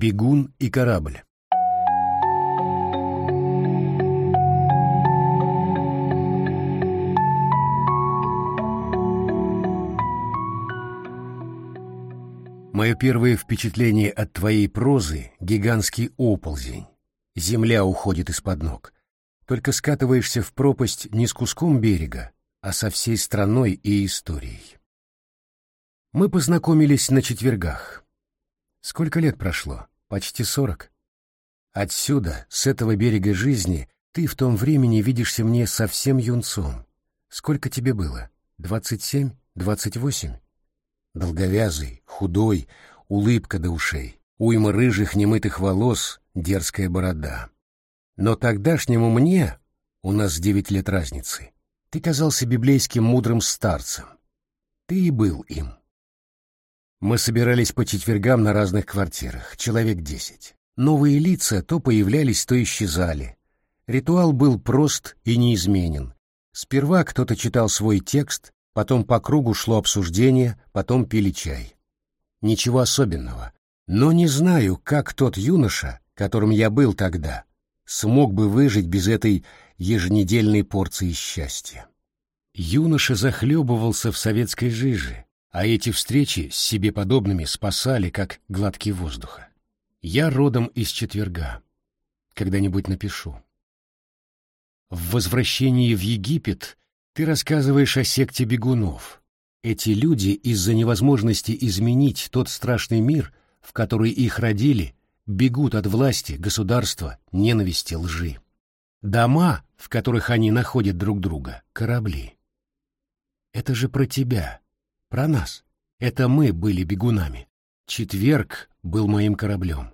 Бегун и корабль. Мое первое впечатление от твоей прозы — гигантский оползень. Земля уходит из-под ног. Только скатываешься в пропасть не с куском берега, а со всей страной и историей. Мы познакомились на четвергах. Сколько лет прошло? Почти сорок. Отсюда, с этого берега жизни, ты в том времени видишься мне совсем юнцом. Сколько тебе было? Двадцать семь? Двадцать восемь? Долговязый, худой, улыбка до ушей, уйма рыжих немытых волос, дерзкая борода. Но тогдашнему мне, у нас девять лет разницы, ты казался библейским мудрым старцем. Ты и был им. Мы собирались по четвергам на разных квартирах, человек десять. Новые лица то появлялись, то исчезали. Ритуал был прост и неизменен. Сперва кто-то читал свой текст, потом по кругу шло обсуждение, потом пили чай. Ничего особенного. Но не знаю, как тот юноша, которым я был тогда, смог бы выжить без этой еженедельной порции счастья. Юноша захлебывался в советской жиже, а эти встречи с себе подобными спасали, как гладкий воздуха. Я родом из четверга. Когда-нибудь напишу. В «Возвращении в Египет» ты рассказываешь о секте бегунов. Эти люди из-за невозможности изменить тот страшный мир, в который их родили, бегут от власти, государства, ненависти, лжи. Дома, в которых они находят друг друга, корабли. Это же про тебя, про нас. Это мы были бегунами. Четверг был моим кораблем.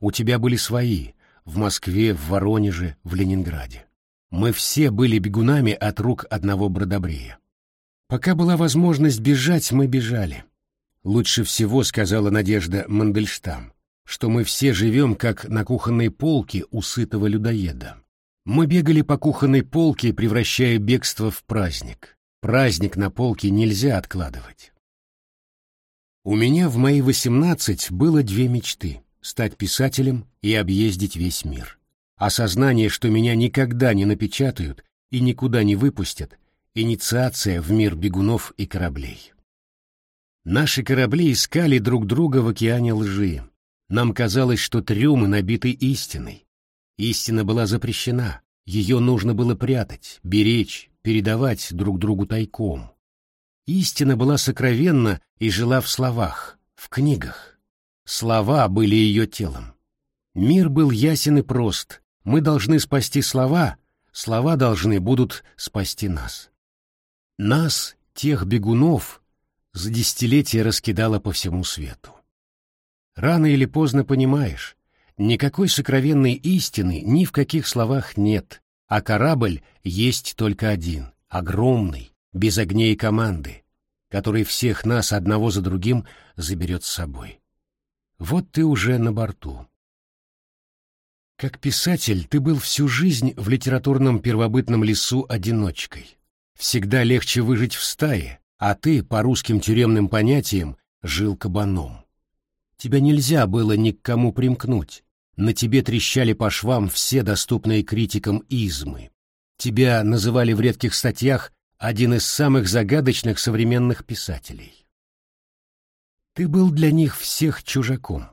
У тебя были свои, в Москве, в Воронеже, в Ленинграде. Мы все были бегунами от рук одного бродобрея. Пока была возможность бежать, мы бежали. Лучше всего сказала Надежда Мандельштам, что мы все живем как на кухонной полке у сытого людоеда. Мы бегали по кухонной полке, превращая бегство в праздник. Праздник на полке нельзя откладывать. У меня в мои восемнадцать было две мечты — стать писателем и объездить весь мир. Осознание, что меня никогда не напечатают и никуда не выпустят, инициация в мир бегунов и кораблей. Наши корабли искали друг друга в океане лжи. Нам казалось, что трюмы набиты истиной, Истина была запрещена, ее нужно было прятать, беречь, передавать друг другу тайком. Истина была сокровенна и жила в словах, в книгах. Слова были ее телом. Мир был ясен и прост. Мы должны спасти слова, слова должны будут спасти нас. Нас, тех бегунов, за десятилетия раскидало по всему свету. Рано или поздно понимаешь, Никакой сокровенной истины ни в каких словах нет, а корабль есть только один, огромный, без огней и команды, который всех нас одного за другим заберет с собой. Вот ты уже на борту. Как писатель ты был всю жизнь в литературном первобытном лесу одиночкой. Всегда легче выжить в стае, а ты, по русским тюремным понятиям, жил кабаном. Тебя нельзя было ни к кому примкнуть, на тебе трещали по швам все доступные критикам измы. Тебя называли в редких статьях один из самых загадочных современных писателей. Ты был для них всех чужаком.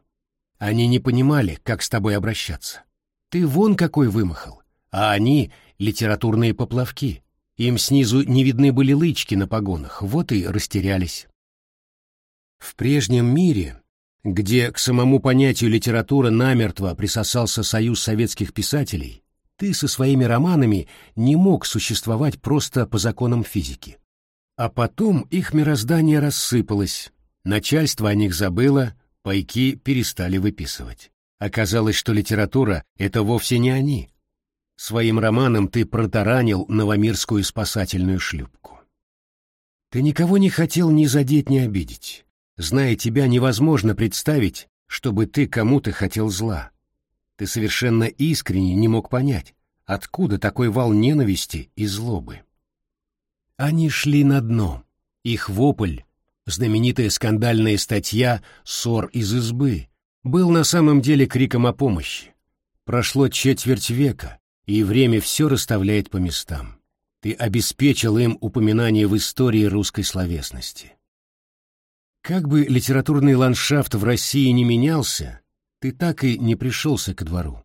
Они не понимали, как с тобой обращаться. Ты вон какой вымахал, а они — литературные поплавки. Им снизу не видны были лычки на погонах, вот и растерялись. В прежнем мире где к самому понятию литература намертво присосался союз советских писателей, ты со своими романами не мог существовать просто по законам физики. А потом их мироздание рассыпалось, начальство о них забыло, пайки перестали выписывать. Оказалось, что литература — это вовсе не они. Своим романом ты протаранил новомирскую спасательную шлюпку. Ты никого не хотел ни задеть, ни обидеть. Зная тебя, невозможно представить, чтобы ты кому-то хотел зла. Ты совершенно искренне не мог понять, откуда такой вал ненависти и злобы. Они шли на дно. Их вопль, знаменитая скандальная статья «Ссор из избы», был на самом деле криком о помощи. Прошло четверть века, и время все расставляет по местам. Ты обеспечил им упоминание в истории русской словесности. Как бы литературный ландшафт в России не менялся, ты так и не пришелся ко двору.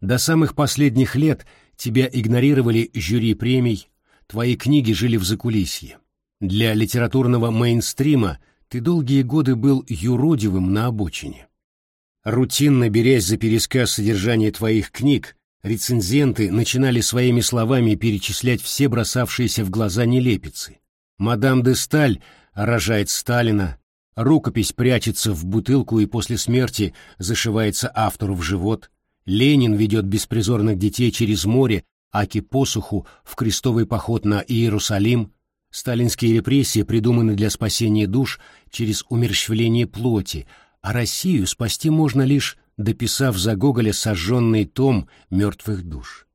До самых последних лет тебя игнорировали жюри премий, твои книги жили в закулисье. Для литературного мейнстрима ты долгие годы был юродивым на обочине. Рутинно берясь за пересказ содержания твоих книг, рецензенты начинали своими словами перечислять все бросавшиеся в глаза нелепицы. Мадам де Сталь рожает Сталина, рукопись прячется в бутылку и после смерти зашивается автору в живот, Ленин ведет беспризорных детей через море, аки посуху в крестовый поход на Иерусалим, сталинские репрессии придуманы для спасения душ через умерщвление плоти, а Россию спасти можно лишь дописав за Гоголя сожженный том мертвых душ.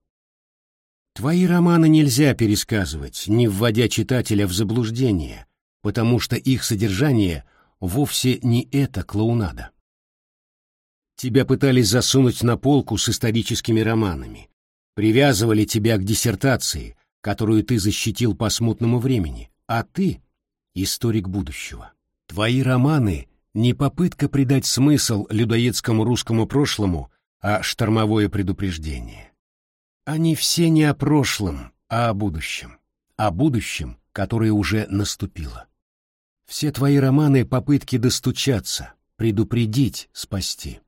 Твои романы нельзя пересказывать, не вводя читателя в заблуждение, потому что их содержание вовсе не это клоунада. Тебя пытались засунуть на полку с историческими романами, привязывали тебя к диссертации, которую ты защитил по смутному времени, а ты — историк будущего. Твои романы — не попытка придать смысл людоедскому русскому прошлому, а штормовое предупреждение. Они все не о прошлом, а о будущем. О будущем, которое уже наступило. Все твои романы — попытки достучаться, предупредить, спасти.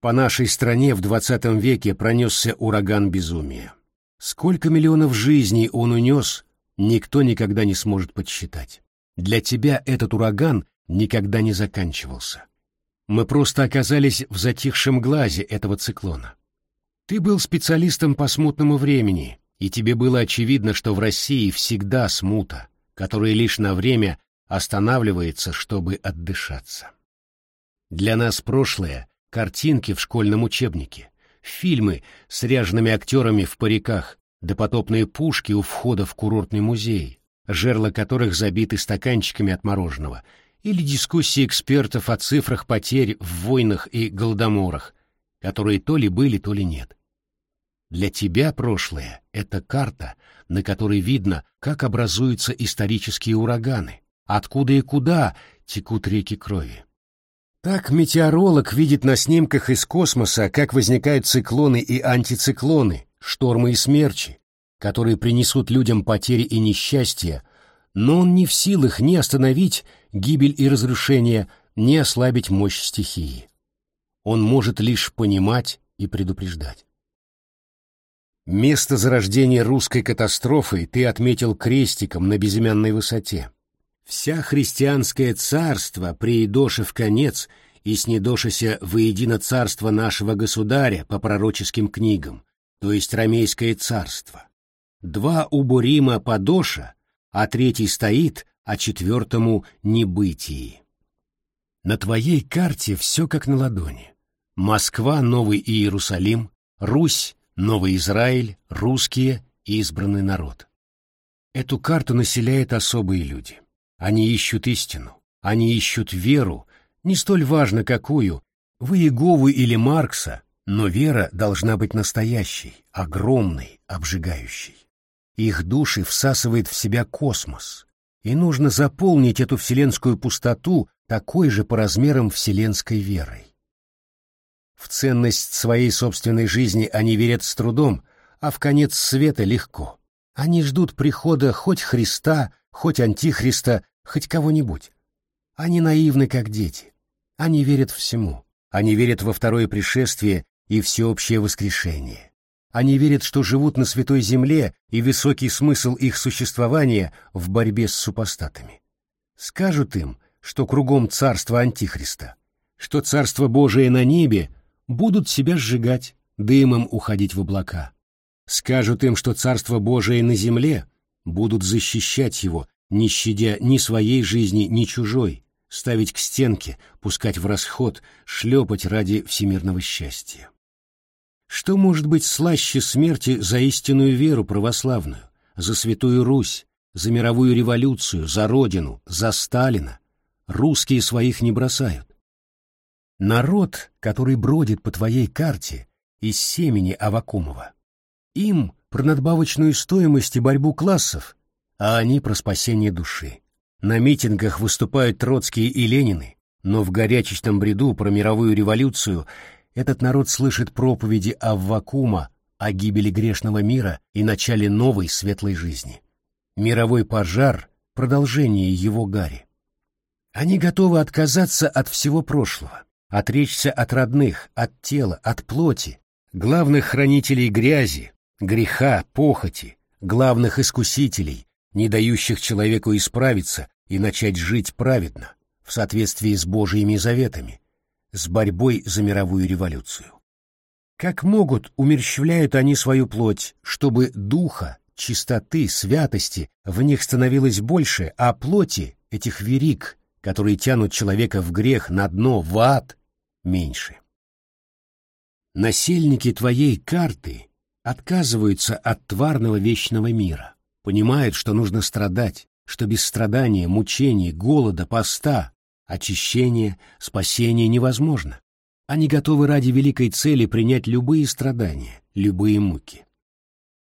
По нашей стране в двадцатом веке пронесся ураган безумия. Сколько миллионов жизней он унес, никто никогда не сможет подсчитать. Для тебя этот ураган никогда не заканчивался. Мы просто оказались в затихшем глазе этого циклона. Ты был специалистом по смутному времени, и тебе было очевидно, что в России всегда смута, которая лишь на время останавливается, чтобы отдышаться. Для нас прошлое картинки в школьном учебнике, фильмы с ряжеными актерами в париках, допотопные пушки у входа в курортный музей, жерла которых забиты стаканчиками от мороженого, или дискуссии экспертов о цифрах потерь в войнах и голодоморах, которые то ли были, то ли нет. Для тебя прошлое — это карта, на которой видно, как образуются исторические ураганы, откуда и куда текут реки крови. Так метеоролог видит на снимках из космоса, как возникают циклоны и антициклоны, штормы и смерчи, которые принесут людям потери и несчастья, но он не в силах ни остановить гибель и разрушение, ни ослабить мощь стихии. Он может лишь понимать и предупреждать. Место зарождения русской катастрофы ты отметил крестиком на безымянной высоте. Вся христианское царство, приидошив конец и снедошися воедино царство нашего государя по пророческим книгам, то есть ромейское царство. Два уборима подоша, а третий стоит, а четвертому небытии. На твоей карте все как на ладони. Москва — Новый Иерусалим, Русь — Новый Израиль, русские — избранный народ. Эту карту населяют особые люди. Они ищут истину, они ищут веру, не столь важно какую, вы Иегову или Маркса, но вера должна быть настоящей, огромной, обжигающей. Их души всасывает в себя космос, и нужно заполнить эту вселенскую пустоту такой же по размерам вселенской верой. В ценность своей собственной жизни они верят с трудом, а в конец света легко. Они ждут прихода хоть Христа, хоть Антихриста, хоть кого-нибудь. Они наивны, как дети. Они верят всему. Они верят во второе пришествие и всеобщее воскрешение. Они верят, что живут на святой земле, и высокий смысл их существования в борьбе с супостатами. Скажут им, что кругом царство Антихриста, что царство Божие на небе будут себя сжигать, дымом уходить в облака. Скажут им, что Царство Божие на земле, будут защищать его, не щадя ни своей жизни, ни чужой, ставить к стенке, пускать в расход, шлепать ради всемирного счастья. Что может быть слаще смерти за истинную веру православную, за Святую Русь, за мировую революцию, за Родину, за Сталина? Русские своих не бросают. Народ, который бродит по твоей карте из семени Авакумова. Им про надбавочную стоимость и борьбу классов, а они про спасение души. На митингах выступают Троцкие и Ленины, но в горячечном бреду про мировую революцию этот народ слышит проповеди Аввакума о гибели грешного мира и начале новой светлой жизни. Мировой пожар — продолжение его гари. Они готовы отказаться от всего прошлого, отречься от родных, от тела, от плоти, главных хранителей грязи, греха, похоти, главных искусителей, не дающих человеку исправиться и начать жить праведно, в соответствии с Божьими заветами, с борьбой за мировую революцию. Как могут, умерщвляют они свою плоть, чтобы духа, чистоты, святости в них становилось больше, а плоти, этих верик, которые тянут человека в грех на дно, в ад, меньше. Насельники твоей карты отказываются от тварного вечного мира, понимают, что нужно страдать, что без страдания, мучений, голода, поста, очищения, спасения невозможно. Они готовы ради великой цели принять любые страдания, любые муки.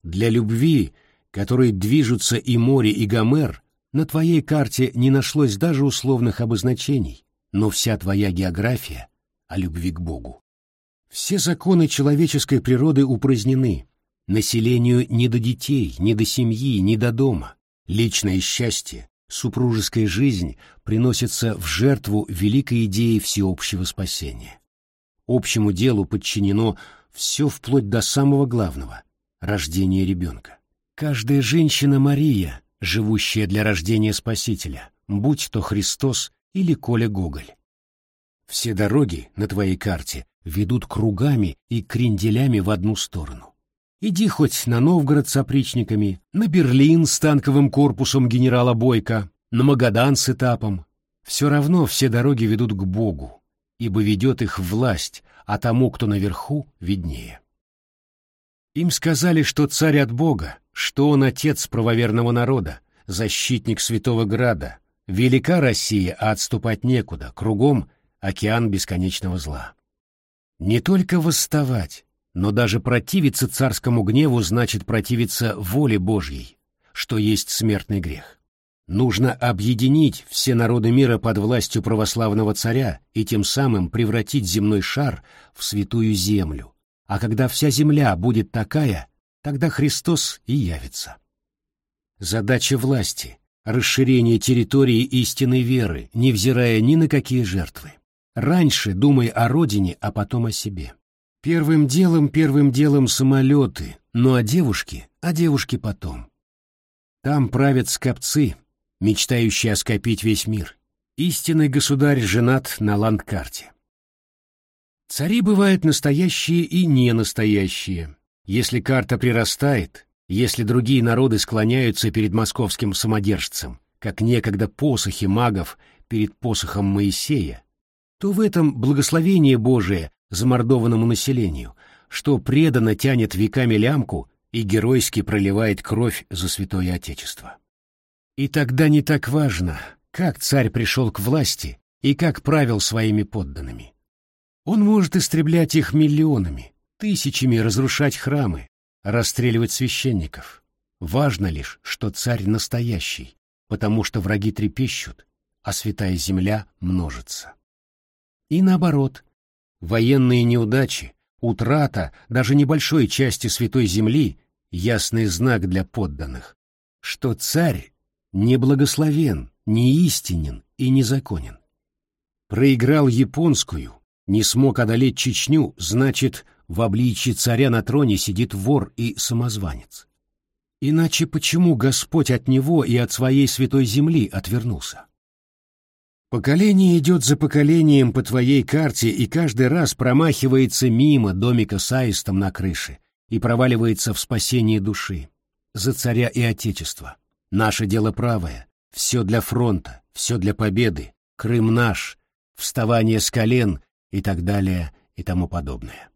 Для любви, которой движутся и море, и Гомер, на твоей карте не нашлось даже условных обозначений, но вся твоя география о любви к Богу. Все законы человеческой природы упразднены. Населению не до детей, не до семьи, не до дома. Личное счастье, супружеская жизнь приносятся в жертву великой идеи всеобщего спасения. Общему делу подчинено все вплоть до самого главного — рождения ребенка. Каждая женщина Мария, живущая для рождения Спасителя, будь то Христос или Коля Гоголь. Все дороги на твоей карте ведут кругами и кренделями в одну сторону. Иди хоть на Новгород с опричниками, на Берлин с танковым корпусом генерала Бойко, на Магадан с этапом. Все равно все дороги ведут к Богу, ибо ведет их власть, а тому, кто наверху, виднее. Им сказали, что царь от Бога, что он отец правоверного народа, защитник святого града. Велика Россия, а отступать некуда, кругом океан бесконечного зла. Не только восставать, но даже противиться царскому гневу значит противиться воле Божьей, что есть смертный грех. Нужно объединить все народы мира под властью православного царя и тем самым превратить земной шар в святую землю. А когда вся земля будет такая, тогда Христос и явится. Задача власти — расширение территории истинной веры, невзирая ни на какие жертвы. Раньше думай о родине, а потом о себе. Первым делом, первым делом самолеты, ну а девушки, а девушки потом. Там правят скопцы, мечтающий оскопить весь мир. Истинный государь женат на ландкарте. Цари бывают настоящие и ненастоящие. Если карта прирастает, если другие народы склоняются перед московским самодержцем, как некогда посохи магов перед посохом Моисея, то в этом благословение Божие замордованному населению, что преданно тянет веками лямку и геройски проливает кровь за святое Отечество. И тогда не так важно, как царь пришел к власти и как правил своими подданными. Он может истреблять их миллионами, тысячами разрушать храмы, расстреливать священников. Важно лишь, что царь настоящий, потому что враги трепещут, а святая земля множится. И наоборот, военные неудачи, утрата даже небольшой части святой земли — ясный знак для подданных, что царь не благословен, не истинен и незаконен. Проиграл японскую, не смог одолеть Чечню, значит, в обличье царя на троне сидит вор и самозванец. Иначе почему Господь от него и от своей святой земли отвернулся? Поколение идет за поколением по твоей карте и каждый раз промахивается мимо домика с аистом на крыше и проваливается в спасение души, за царя и отечество. Наше дело правое, все для фронта, все для победы, Крым наш, вставание с колен и так далее и тому подобное.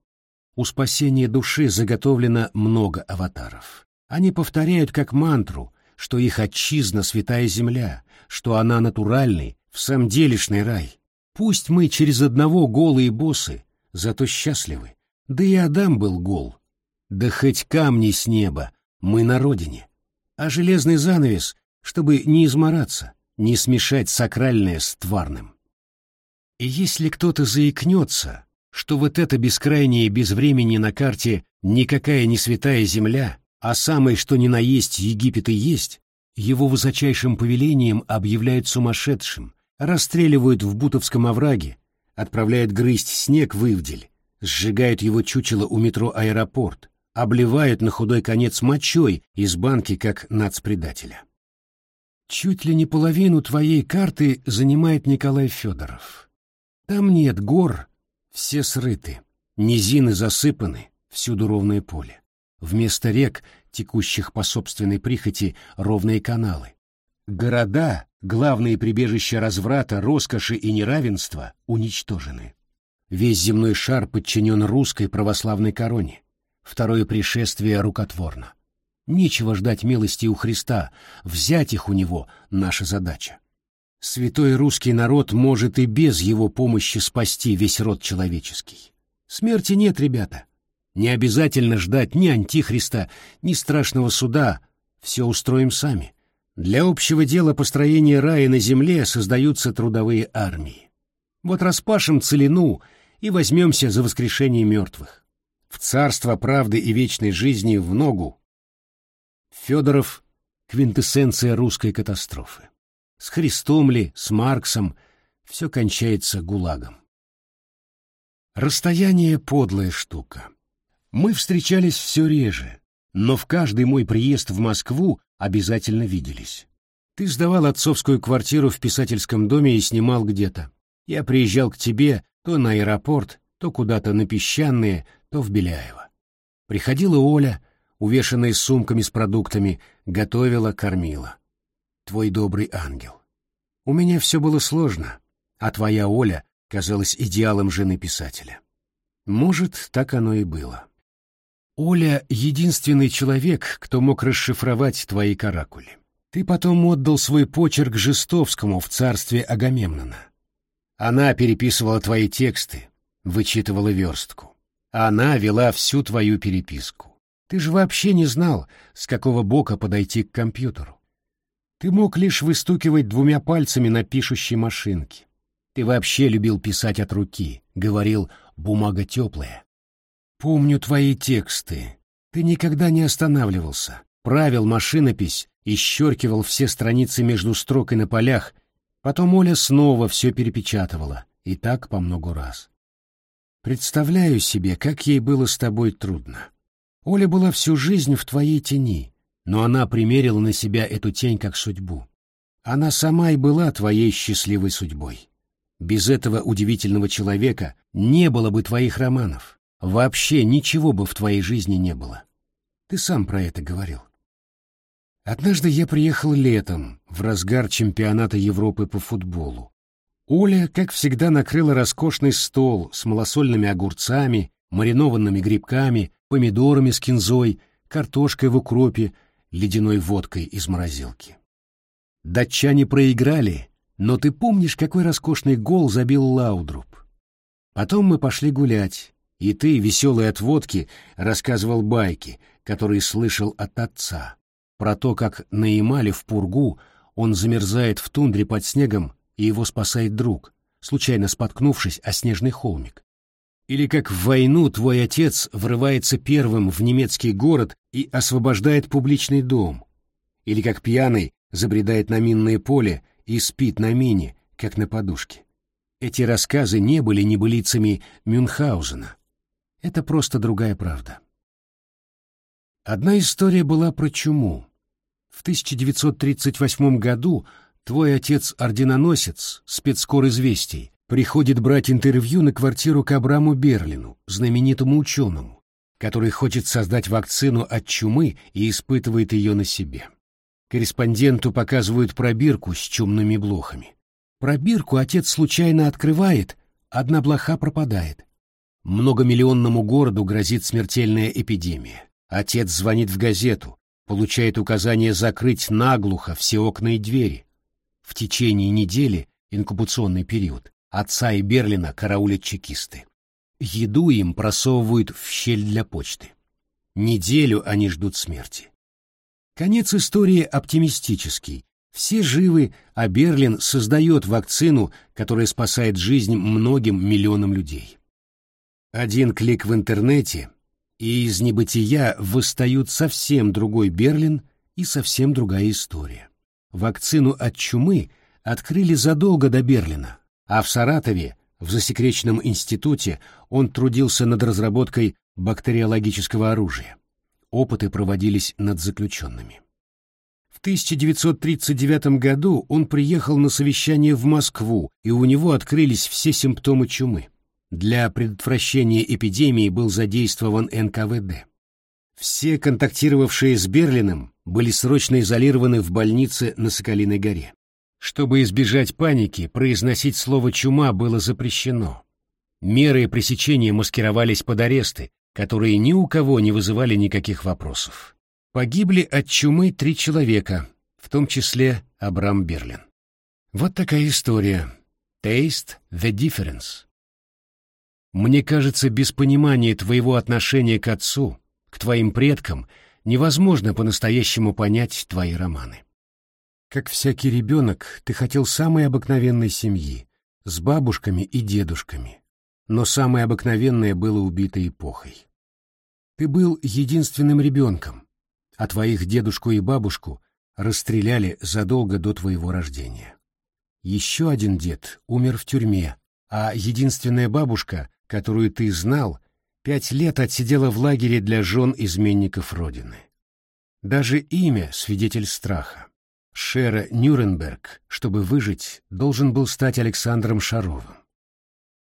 У спасения души заготовлено много аватаров. Они повторяют как мантру, что их отчизна святая земля, что она натуральный, в самом делешный рай. Пусть мы через одного голые боссы, зато счастливы. Да и Адам был гол. Да хоть камни с неба, мы на родине. А железный занавес, чтобы не измораться, не смешать сакральное с тварным. И если кто-то заикнется, что вот это бескрайнее безвремени на карте никакая не святая земля, а самое что ни на есть Египет и есть, его высочайшим повелением объявляют сумасшедшим, расстреливают в Бутовском овраге, отправляют грызть снег в Ивдель, сжигают его чучело у метро «Аэропорт», обливают на худой конец мочой из банки как нацпредателя. Чуть ли не половину твоей карты занимает Николай Федоров. Там нет гор, все срыты, низины засыпаны, всюду ровное поле. Вместо рек, текущих по собственной прихоти, ровные каналы. Города, главные прибежища разврата, роскоши и неравенства, уничтожены. Весь земной шар подчинен русской православной короне. Второе пришествие рукотворно. Нечего ждать милости у Христа, взять их у него — наша задача. Святой русский народ может и без его помощи спасти весь род человеческий. Смерти нет, ребята. Не обязательно ждать ни антихриста, ни страшного суда. Все устроим сами. Для общего дела построения рая на земле создаются трудовые армии. Вот распашем целину и возьмемся за воскрешение мертвых. В царство правды и вечной жизни в ногу. Федоров — квинтэссенция русской катастрофы. С Христом ли, с Марксом — все кончается гулагом. Расстояние — подлая штука. Мы встречались все реже, но в каждый мой приезд в Москву обязательно виделись. Ты сдавал отцовскую квартиру в писательском доме и снимал где-то. Я приезжал к тебе то на аэропорт, то куда-то на Песчаные, то в Беляево. Приходила Оля, увешанная сумками с продуктами, готовила, кормила. Твой добрый ангел. У меня все было сложно, а твоя Оля казалась идеалом жены писателя. Может, так оно и было. Оля — единственный человек, кто мог расшифровать твои каракули. Ты потом отдал свой почерк Жестовскому в царстве Агамемнона. Она переписывала твои тексты, вычитывала верстку. Она вела всю твою переписку. Ты же вообще не знал, с какого бока подойти к компьютеру. Ты мог лишь выстукивать двумя пальцами на пишущей машинке. Ты вообще любил писать от руки, говорил «бумага теплая». Помню твои тексты. Ты никогда не останавливался. Правил машинопись, исчеркивал все страницы между строк и на полях. Потом Оля снова все перепечатывала. И так по много раз. Представляю себе, как ей было с тобой трудно. Оля была всю жизнь в твоей тени, но она примерила на себя эту тень как судьбу. Она сама и была твоей счастливой судьбой. Без этого удивительного человека не было бы твоих романов. Вообще ничего бы в твоей жизни не было. Ты сам про это говорил. Однажды я приехал летом, в разгар чемпионата Европы по футболу. Оля, как всегда, накрыла роскошный стол с малосольными огурцами, маринованными грибками, помидорами с кинзой, картошкой в укропе, ледяной водкой из морозилки. Датчане проиграли, но ты помнишь, какой роскошный гол забил Лаудруб? Потом мы пошли гулять, и ты, веселый от водки, рассказывал байки, которые слышал от отца, про то, как на Ямале в Пургу он замерзает в тундре под снегом, и его спасает друг, случайно споткнувшись о снежный холмик. Или как в войну твой отец врывается первым в немецкий город и освобождает публичный дом. Или как пьяный забредает на минное поле и спит на мине, как на подушке. Эти рассказы не были небылицами Мюнхгаузена, это просто другая правда. Одна история была про чуму. В 1938 году твой отец-орденоносец, спецкор известий, приходит брать интервью на квартиру к Абраму Берлину, знаменитому ученому, который хочет создать вакцину от чумы и испытывает ее на себе. Корреспонденту показывают пробирку с чумными блохами. Пробирку отец случайно открывает, одна блоха пропадает. Многомиллионному городу грозит смертельная эпидемия. Отец звонит в газету, получает указание закрыть наглухо все окна и двери. В течение недели, инкубационный период, Отца и Берлина караулят чекисты. Еду им просовывают в щель для почты. Неделю они ждут смерти. Конец истории оптимистический. Все живы, а Берлин создает вакцину, которая спасает жизнь многим миллионам людей. Один клик в интернете, и из небытия восстают совсем другой Берлин и совсем другая история. Вакцину от чумы открыли задолго до Берлина, а в Саратове, в засекреченном институте, он трудился над разработкой бактериологического оружия. Опыты проводились над заключенными. В 1939 году он приехал на совещание в Москву, и у него открылись все симптомы чумы. Для предотвращения эпидемии был задействован НКВД. Все контактировавшие с Берлином были срочно изолированы в больнице на Соколиной горе. Чтобы избежать паники, произносить слово «чума» было запрещено. Меры пресечения маскировались под аресты, которые ни у кого не вызывали никаких вопросов. Погибли от чумы три человека, в том числе Абрам Берлин. Вот такая история. Taste the difference. Мне кажется, без понимания твоего отношения к отцу, к твоим предкам, невозможно по-настоящему понять твои романы. Как всякий ребенок, ты хотел самой обыкновенной семьи, с бабушками и дедушками, но самое обыкновенное было убито эпохой. Ты был единственным ребенком, а твоих дедушку и бабушку расстреляли задолго до твоего рождения. Еще один дед умер в тюрьме, а единственная бабушка, которую ты знал, пять лет отсидела в лагере для жен изменников Родины. Даже имя — свидетель страха. Шера Нюрнберг, чтобы выжить, должен был стать Александром Шаровым.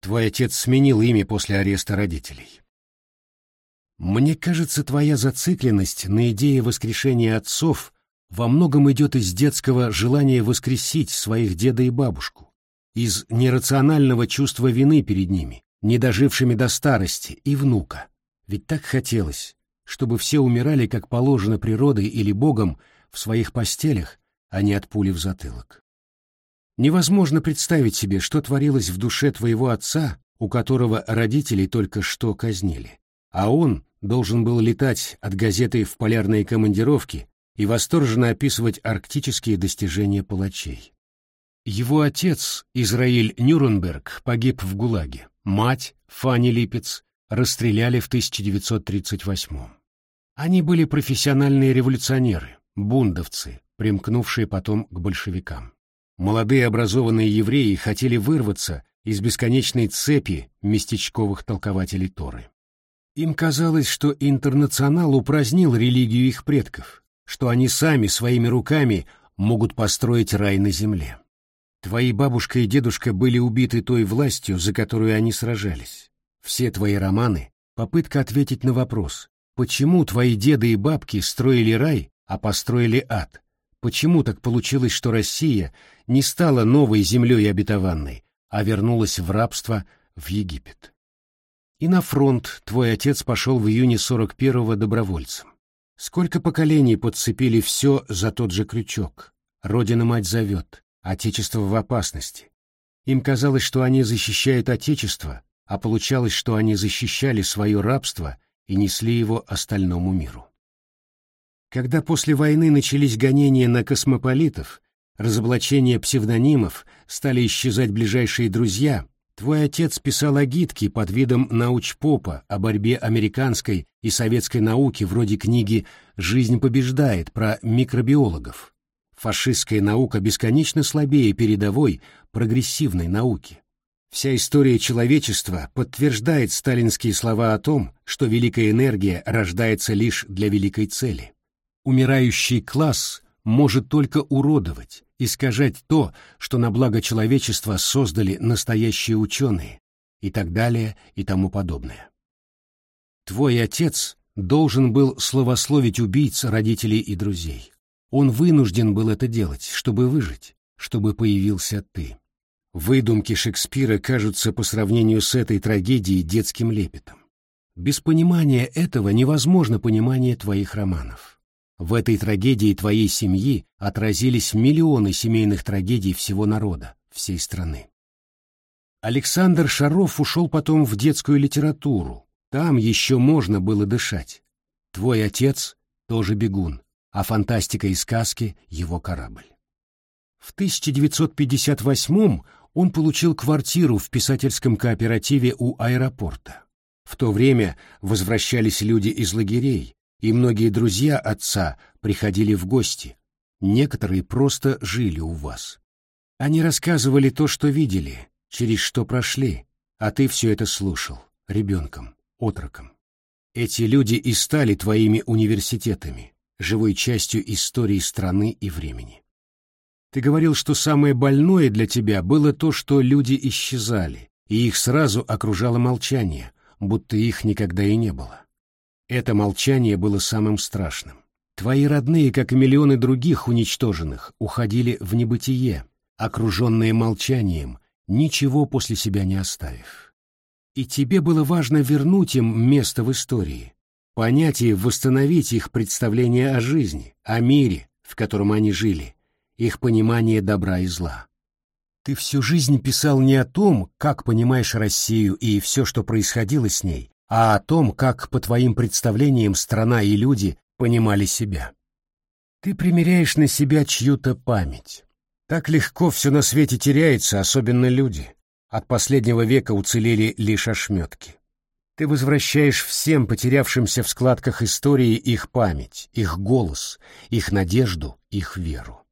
Твой отец сменил имя после ареста родителей. Мне кажется, твоя зацикленность на идее воскрешения отцов во многом идет из детского желания воскресить своих деда и бабушку, из нерационального чувства вины перед ними, не дожившими до старости, и внука. Ведь так хотелось, чтобы все умирали, как положено природой или Богом, в своих постелях, а не от пули в затылок. Невозможно представить себе, что творилось в душе твоего отца, у которого родители только что казнили. А он должен был летать от газеты в полярные командировки и восторженно описывать арктические достижения палачей. Его отец, Израиль Нюрнберг, погиб в ГУЛАГе. Мать, Фанни Липец, расстреляли в 1938 -м. Они были профессиональные революционеры, бундовцы, примкнувшие потом к большевикам. Молодые образованные евреи хотели вырваться из бесконечной цепи местечковых толкователей Торы. Им казалось, что интернационал упразднил религию их предков, что они сами своими руками могут построить рай на земле. Твои бабушка и дедушка были убиты той властью, за которую они сражались. Все твои романы — попытка ответить на вопрос, почему твои деды и бабки строили рай, а построили ад, Почему так получилось, что Россия не стала новой землей обетованной, а вернулась в рабство в Египет? И на фронт твой отец пошел в июне 41-го добровольцем. Сколько поколений подцепили все за тот же крючок. Родина-мать зовет, Отечество в опасности. Им казалось, что они защищают Отечество, а получалось, что они защищали свое рабство и несли его остальному миру. Когда после войны начались гонения на космополитов, разоблачение псевдонимов, стали исчезать ближайшие друзья, твой отец писал агитки под видом научпопа о борьбе американской и советской науки вроде книги «Жизнь побеждает» про микробиологов. Фашистская наука бесконечно слабее передовой, прогрессивной науки. Вся история человечества подтверждает сталинские слова о том, что великая энергия рождается лишь для великой цели умирающий класс может только уродовать, искажать то, что на благо человечества создали настоящие ученые, и так далее и тому подобное. Твой отец должен был словословить убийц родителей и друзей. Он вынужден был это делать, чтобы выжить, чтобы появился ты. Выдумки Шекспира кажутся по сравнению с этой трагедией детским лепетом. Без понимания этого невозможно понимание твоих романов. В этой трагедии твоей семьи отразились миллионы семейных трагедий всего народа, всей страны. Александр Шаров ушел потом в детскую литературу. Там еще можно было дышать. Твой отец тоже бегун, а фантастика и сказки — его корабль. В 1958 он получил квартиру в писательском кооперативе у аэропорта. В то время возвращались люди из лагерей, и многие друзья отца приходили в гости. Некоторые просто жили у вас. Они рассказывали то, что видели, через что прошли, а ты все это слушал, ребенком, отроком. Эти люди и стали твоими университетами, живой частью истории страны и времени. Ты говорил, что самое больное для тебя было то, что люди исчезали, и их сразу окружало молчание, будто их никогда и не было. Это молчание было самым страшным. Твои родные, как и миллионы других уничтоженных, уходили в небытие, окруженные молчанием, ничего после себя не оставив. И тебе было важно вернуть им место в истории, понять и восстановить их представление о жизни, о мире, в котором они жили, их понимание добра и зла. Ты всю жизнь писал не о том, как понимаешь Россию и все, что происходило с ней, а о том, как, по твоим представлениям, страна и люди понимали себя. Ты примеряешь на себя чью-то память. Так легко все на свете теряется, особенно люди. От последнего века уцелели лишь ошметки. Ты возвращаешь всем потерявшимся в складках истории их память, их голос, их надежду, их веру.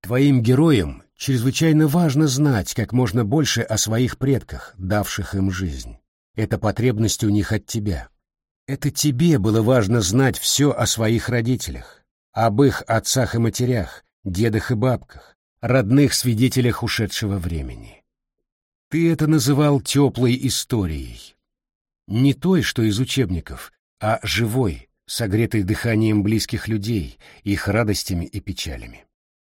Твоим героям чрезвычайно важно знать как можно больше о своих предках, давших им жизнь. Это потребность у них от тебя. Это тебе было важно знать все о своих родителях, об их отцах и матерях, дедах и бабках, родных свидетелях ушедшего времени. Ты это называл теплой историей. Не той, что из учебников, а живой, согретой дыханием близких людей, их радостями и печалями.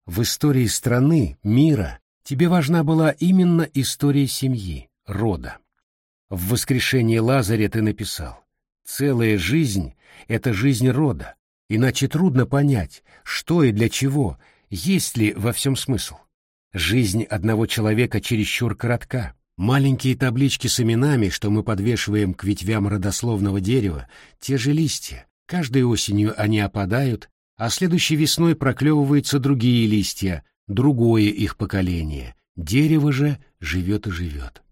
В истории страны, мира, тебе важна была именно история семьи, рода. В «Воскрешении Лазаря» ты написал «Целая жизнь — это жизнь рода, иначе трудно понять, что и для чего, есть ли во всем смысл. Жизнь одного человека чересчур коротка. Маленькие таблички с именами, что мы подвешиваем к ветвям родословного дерева, те же листья. Каждой осенью они опадают, а следующей весной проклевываются другие листья, другое их поколение. Дерево же живет и живет.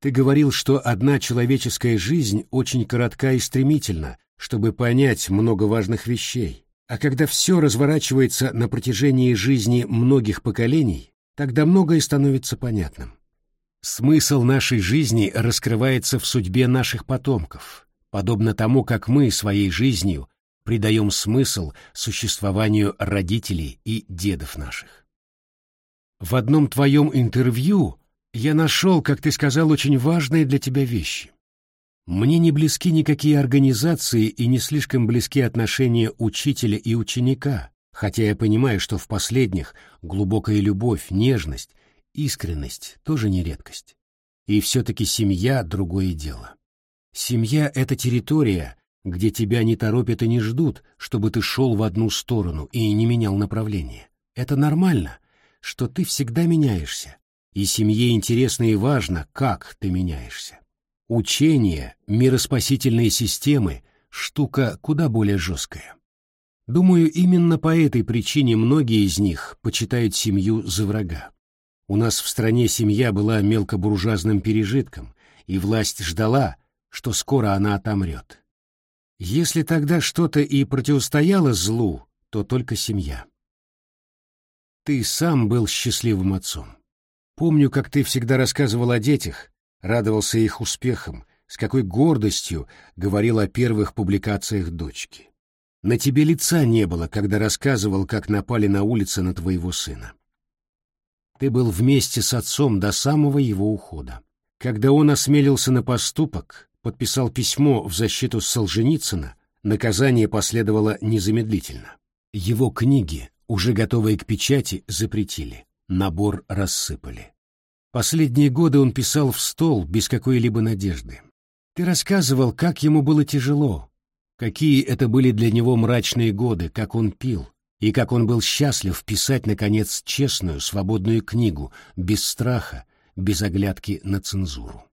Ты говорил, что одна человеческая жизнь очень коротка и стремительна, чтобы понять много важных вещей. А когда все разворачивается на протяжении жизни многих поколений, тогда многое становится понятным. Смысл нашей жизни раскрывается в судьбе наших потомков, подобно тому, как мы своей жизнью придаем смысл существованию родителей и дедов наших. В одном твоем интервью я нашел, как ты сказал, очень важные для тебя вещи. Мне не близки никакие организации и не слишком близки отношения учителя и ученика, хотя я понимаю, что в последних глубокая любовь, нежность, искренность тоже не редкость. И все-таки семья — другое дело. Семья — это территория, где тебя не торопят и не ждут, чтобы ты шел в одну сторону и не менял направление. Это нормально, что ты всегда меняешься, и семье интересно и важно, как ты меняешься. Учение, мироспасительные системы — штука куда более жесткая. Думаю, именно по этой причине многие из них почитают семью за врага. У нас в стране семья была мелкобуржуазным пережитком, и власть ждала, что скоро она отомрет. Если тогда что-то и противостояло злу, то только семья. Ты сам был счастливым отцом. Помню, как ты всегда рассказывал о детях, радовался их успехам, с какой гордостью говорил о первых публикациях дочки. На тебе лица не было, когда рассказывал, как напали на улице на твоего сына. Ты был вместе с отцом до самого его ухода. Когда он осмелился на поступок, подписал письмо в защиту Солженицына, наказание последовало незамедлительно. Его книги, уже готовые к печати, запретили, набор рассыпали. Последние годы он писал в стол без какой-либо надежды. Ты рассказывал, как ему было тяжело, какие это были для него мрачные годы, как он пил, и как он был счастлив писать, наконец, честную, свободную книгу, без страха, без оглядки на цензуру.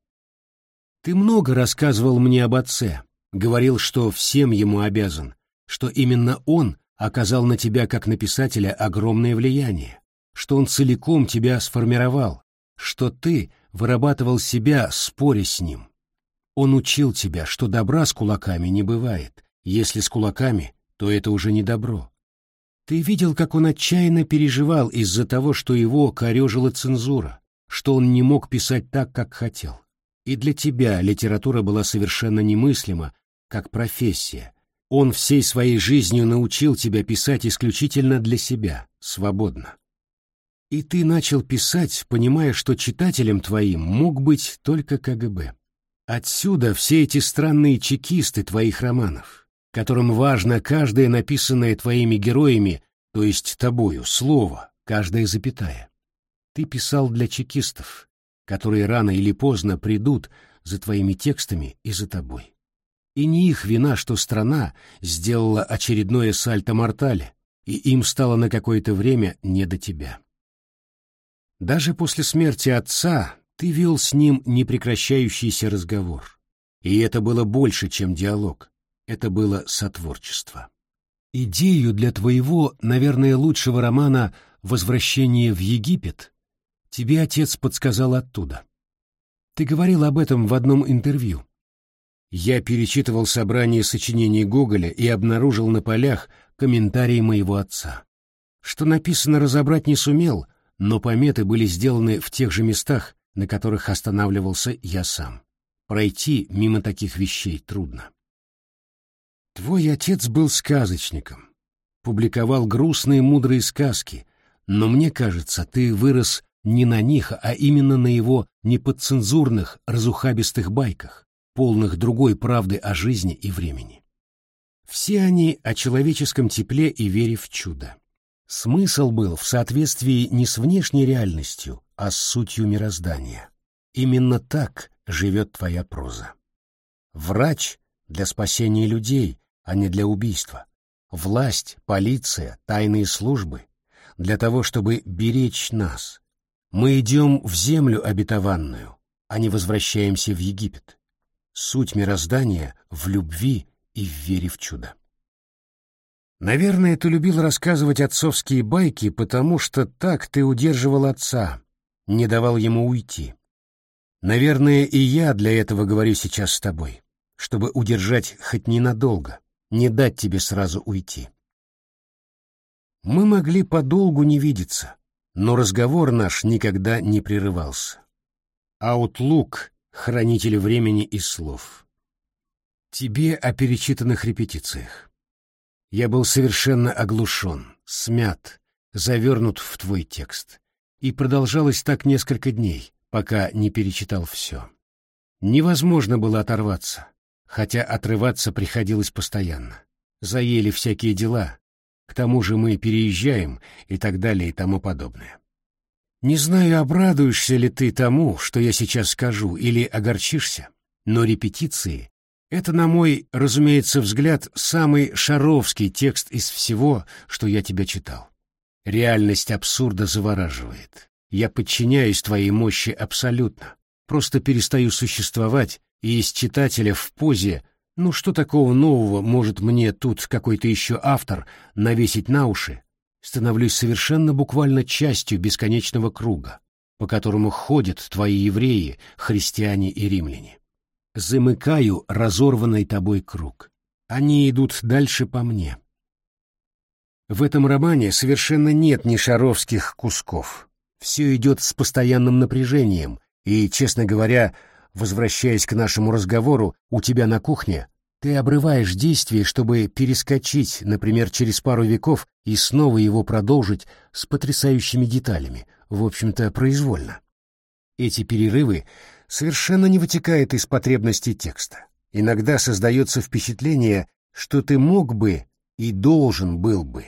Ты много рассказывал мне об отце, говорил, что всем ему обязан, что именно он оказал на тебя как на писателя огромное влияние, что он целиком тебя сформировал, что ты вырабатывал себя, споря с ним. Он учил тебя, что добра с кулаками не бывает, если с кулаками, то это уже не добро. Ты видел, как он отчаянно переживал из-за того, что его корежила цензура, что он не мог писать так, как хотел. И для тебя литература была совершенно немыслима, как профессия. Он всей своей жизнью научил тебя писать исключительно для себя, свободно. И ты начал писать, понимая, что читателем твоим мог быть только КГБ. Отсюда все эти странные чекисты твоих романов, которым важно каждое написанное твоими героями, то есть тобою, слово, каждая запятая. Ты писал для чекистов, которые рано или поздно придут за твоими текстами и за тобой. И не их вина, что страна сделала очередное сальто-мортале, и им стало на какое-то время не до тебя. Даже после смерти отца ты вел с ним непрекращающийся разговор. И это было больше, чем диалог. Это было сотворчество. Идею для твоего, наверное, лучшего романа «Возвращение в Египет» Тебе отец подсказал оттуда. Ты говорил об этом в одном интервью. Я перечитывал собрание сочинений Гоголя и обнаружил на полях комментарии моего отца. Что написано, разобрать не сумел, но пометы были сделаны в тех же местах, на которых останавливался я сам. Пройти мимо таких вещей трудно. Твой отец был сказочником, публиковал грустные мудрые сказки, но мне кажется, ты вырос не на них, а именно на его неподцензурных, разухабистых байках, полных другой правды о жизни и времени. Все они о человеческом тепле и вере в чудо. Смысл был в соответствии не с внешней реальностью, а с сутью мироздания. Именно так живет твоя проза. Врач для спасения людей, а не для убийства. Власть, полиция, тайные службы для того, чтобы беречь нас, мы идем в землю обетованную, а не возвращаемся в Египет. Суть мироздания в любви и в вере в чудо. Наверное, ты любил рассказывать отцовские байки, потому что так ты удерживал отца, не давал ему уйти. Наверное, и я для этого говорю сейчас с тобой, чтобы удержать хоть ненадолго, не дать тебе сразу уйти. Мы могли подолгу не видеться, но разговор наш никогда не прерывался. Аутлук — хранитель времени и слов. Тебе о перечитанных репетициях. Я был совершенно оглушен, смят, завернут в твой текст. И продолжалось так несколько дней, пока не перечитал все. Невозможно было оторваться, хотя отрываться приходилось постоянно. Заели всякие дела, к тому же мы переезжаем и так далее и тому подобное. Не знаю, обрадуешься ли ты тому, что я сейчас скажу, или огорчишься, но репетиции — это, на мой, разумеется, взгляд, самый шаровский текст из всего, что я тебя читал. Реальность абсурда завораживает. Я подчиняюсь твоей мощи абсолютно, просто перестаю существовать, и из читателя в позе ну что такого нового может мне тут какой-то еще автор навесить на уши? Становлюсь совершенно буквально частью бесконечного круга, по которому ходят твои евреи, христиане и римляне. Замыкаю разорванный тобой круг. Они идут дальше по мне. В этом романе совершенно нет ни шаровских кусков. Все идет с постоянным напряжением, и, честно говоря, Возвращаясь к нашему разговору, у тебя на кухне ты обрываешь действие, чтобы перескочить, например, через пару веков и снова его продолжить с потрясающими деталями, в общем-то, произвольно. Эти перерывы совершенно не вытекают из потребностей текста. Иногда создается впечатление, что ты мог бы и должен был бы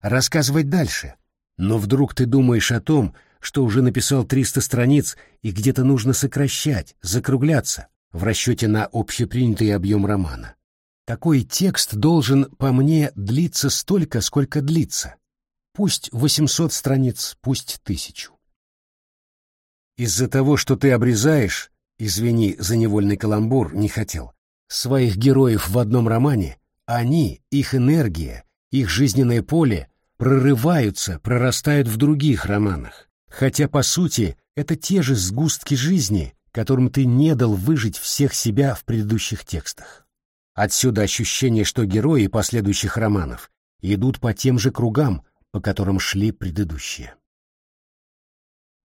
рассказывать дальше, но вдруг ты думаешь о том, что уже написал 300 страниц и где-то нужно сокращать, закругляться в расчете на общепринятый объем романа. Такой текст должен, по мне, длиться столько, сколько длится. Пусть 800 страниц, пусть тысячу. Из-за того, что ты обрезаешь, извини за невольный каламбур, не хотел, своих героев в одном романе, они, их энергия, их жизненное поле прорываются, прорастают в других романах, хотя, по сути, это те же сгустки жизни, которым ты не дал выжить всех себя в предыдущих текстах. Отсюда ощущение, что герои последующих романов идут по тем же кругам, по которым шли предыдущие.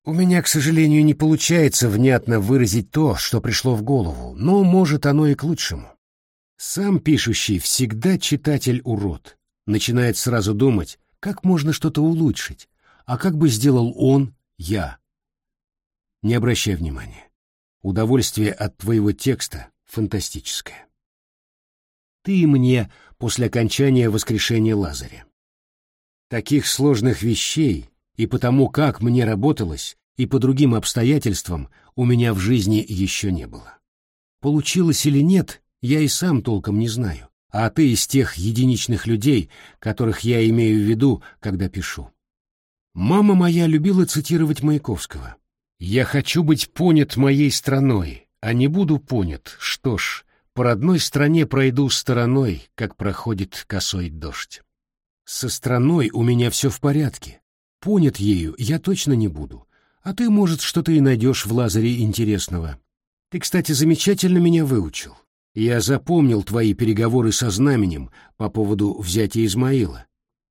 У меня, к сожалению, не получается внятно выразить то, что пришло в голову, но, может, оно и к лучшему. Сам пишущий всегда читатель-урод. Начинает сразу думать, как можно что-то улучшить, а как бы сделал он, я. Не обращай внимания. Удовольствие от твоего текста фантастическое. Ты и мне после окончания воскрешения Лазаря. Таких сложных вещей и потому, как мне работалось, и по другим обстоятельствам у меня в жизни еще не было. Получилось или нет, я и сам толком не знаю, а ты из тех единичных людей, которых я имею в виду, когда пишу. Мама моя любила цитировать Маяковского. «Я хочу быть понят моей страной, а не буду понят, что ж, по родной стране пройду стороной, как проходит косой дождь». Со страной у меня все в порядке. Понят ею я точно не буду. А ты, может, что-то и найдешь в Лазаре интересного. Ты, кстати, замечательно меня выучил. Я запомнил твои переговоры со знаменем по поводу взятия Измаила.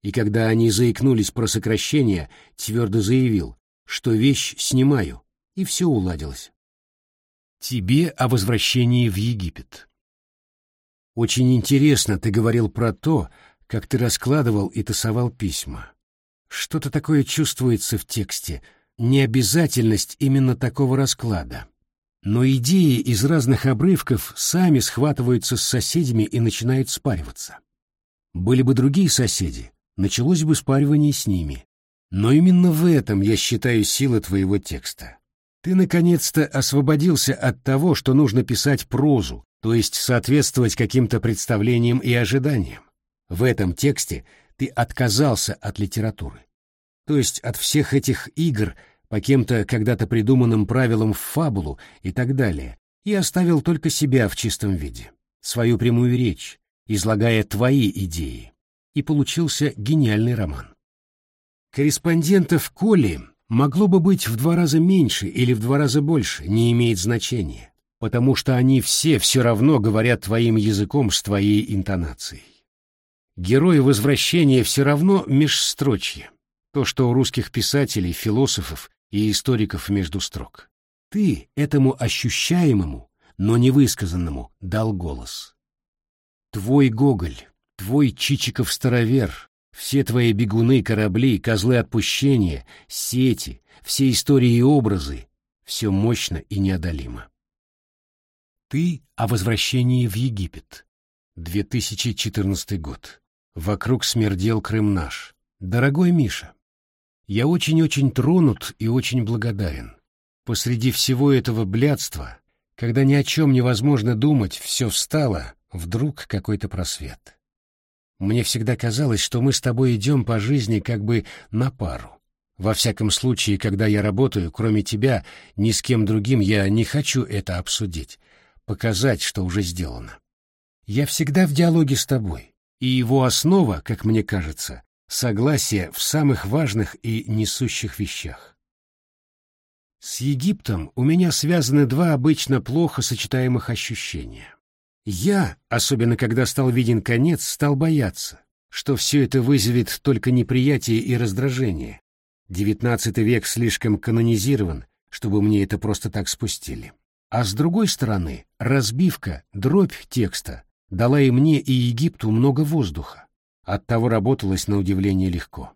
И когда они заикнулись про сокращение, твердо заявил, что вещь снимаю, и все уладилось. Тебе о возвращении в Египет. Очень интересно ты говорил про то, как ты раскладывал и тасовал письма. Что-то такое чувствуется в тексте, необязательность именно такого расклада. Но идеи из разных обрывков сами схватываются с соседями и начинают спариваться. Были бы другие соседи, началось бы спаривание с ними. Но именно в этом я считаю сила твоего текста. Ты наконец-то освободился от того, что нужно писать прозу, то есть соответствовать каким-то представлениям и ожиданиям. В этом тексте ты отказался от литературы. То есть от всех этих игр по кем-то когда-то придуманным правилам в фабулу и так далее, и оставил только себя в чистом виде, свою прямую речь, излагая твои идеи. И получился гениальный роман. Корреспондентов Коли могло бы быть в два раза меньше или в два раза больше, не имеет значения, потому что они все все равно говорят твоим языком с твоей интонацией. Герои возвращения все равно межстрочье, то, что у русских писателей, философов и историков между строк. Ты этому ощущаемому, но невысказанному дал голос. Твой Гоголь, твой Чичиков-старовер, все твои бегуны, корабли, козлы отпущения, сети, все истории и образы — все мощно и неодолимо. Ты о возвращении в Египет. 2014 год. Вокруг смердел Крым наш. Дорогой Миша, я очень-очень тронут и очень благодарен. Посреди всего этого блядства, когда ни о чем невозможно думать, все встало, вдруг какой-то просвет. Мне всегда казалось, что мы с тобой идем по жизни как бы на пару. Во всяком случае, когда я работаю, кроме тебя, ни с кем другим я не хочу это обсудить, показать, что уже сделано. Я всегда в диалоге с тобой, и его основа, как мне кажется, согласие в самых важных и несущих вещах. С Египтом у меня связаны два обычно плохо сочетаемых ощущения. Я, особенно когда стал виден конец, стал бояться, что все это вызовет только неприятие и раздражение. Девятнадцатый век слишком канонизирован, чтобы мне это просто так спустили. А с другой стороны, разбивка, дробь текста дала и мне, и Египту много воздуха. Оттого работалось на удивление легко.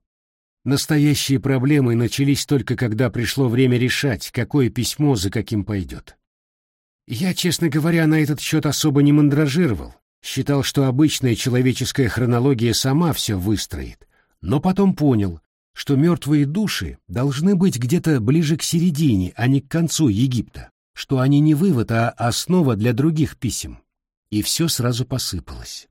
Настоящие проблемы начались только когда пришло время решать, какое письмо за каким пойдет. Я, честно говоря, на этот счет особо не мандражировал, считал, что обычная человеческая хронология сама все выстроит, но потом понял, что мертвые души должны быть где-то ближе к середине, а не к концу Египта, что они не вывод, а основа для других писем и все сразу посыпалось.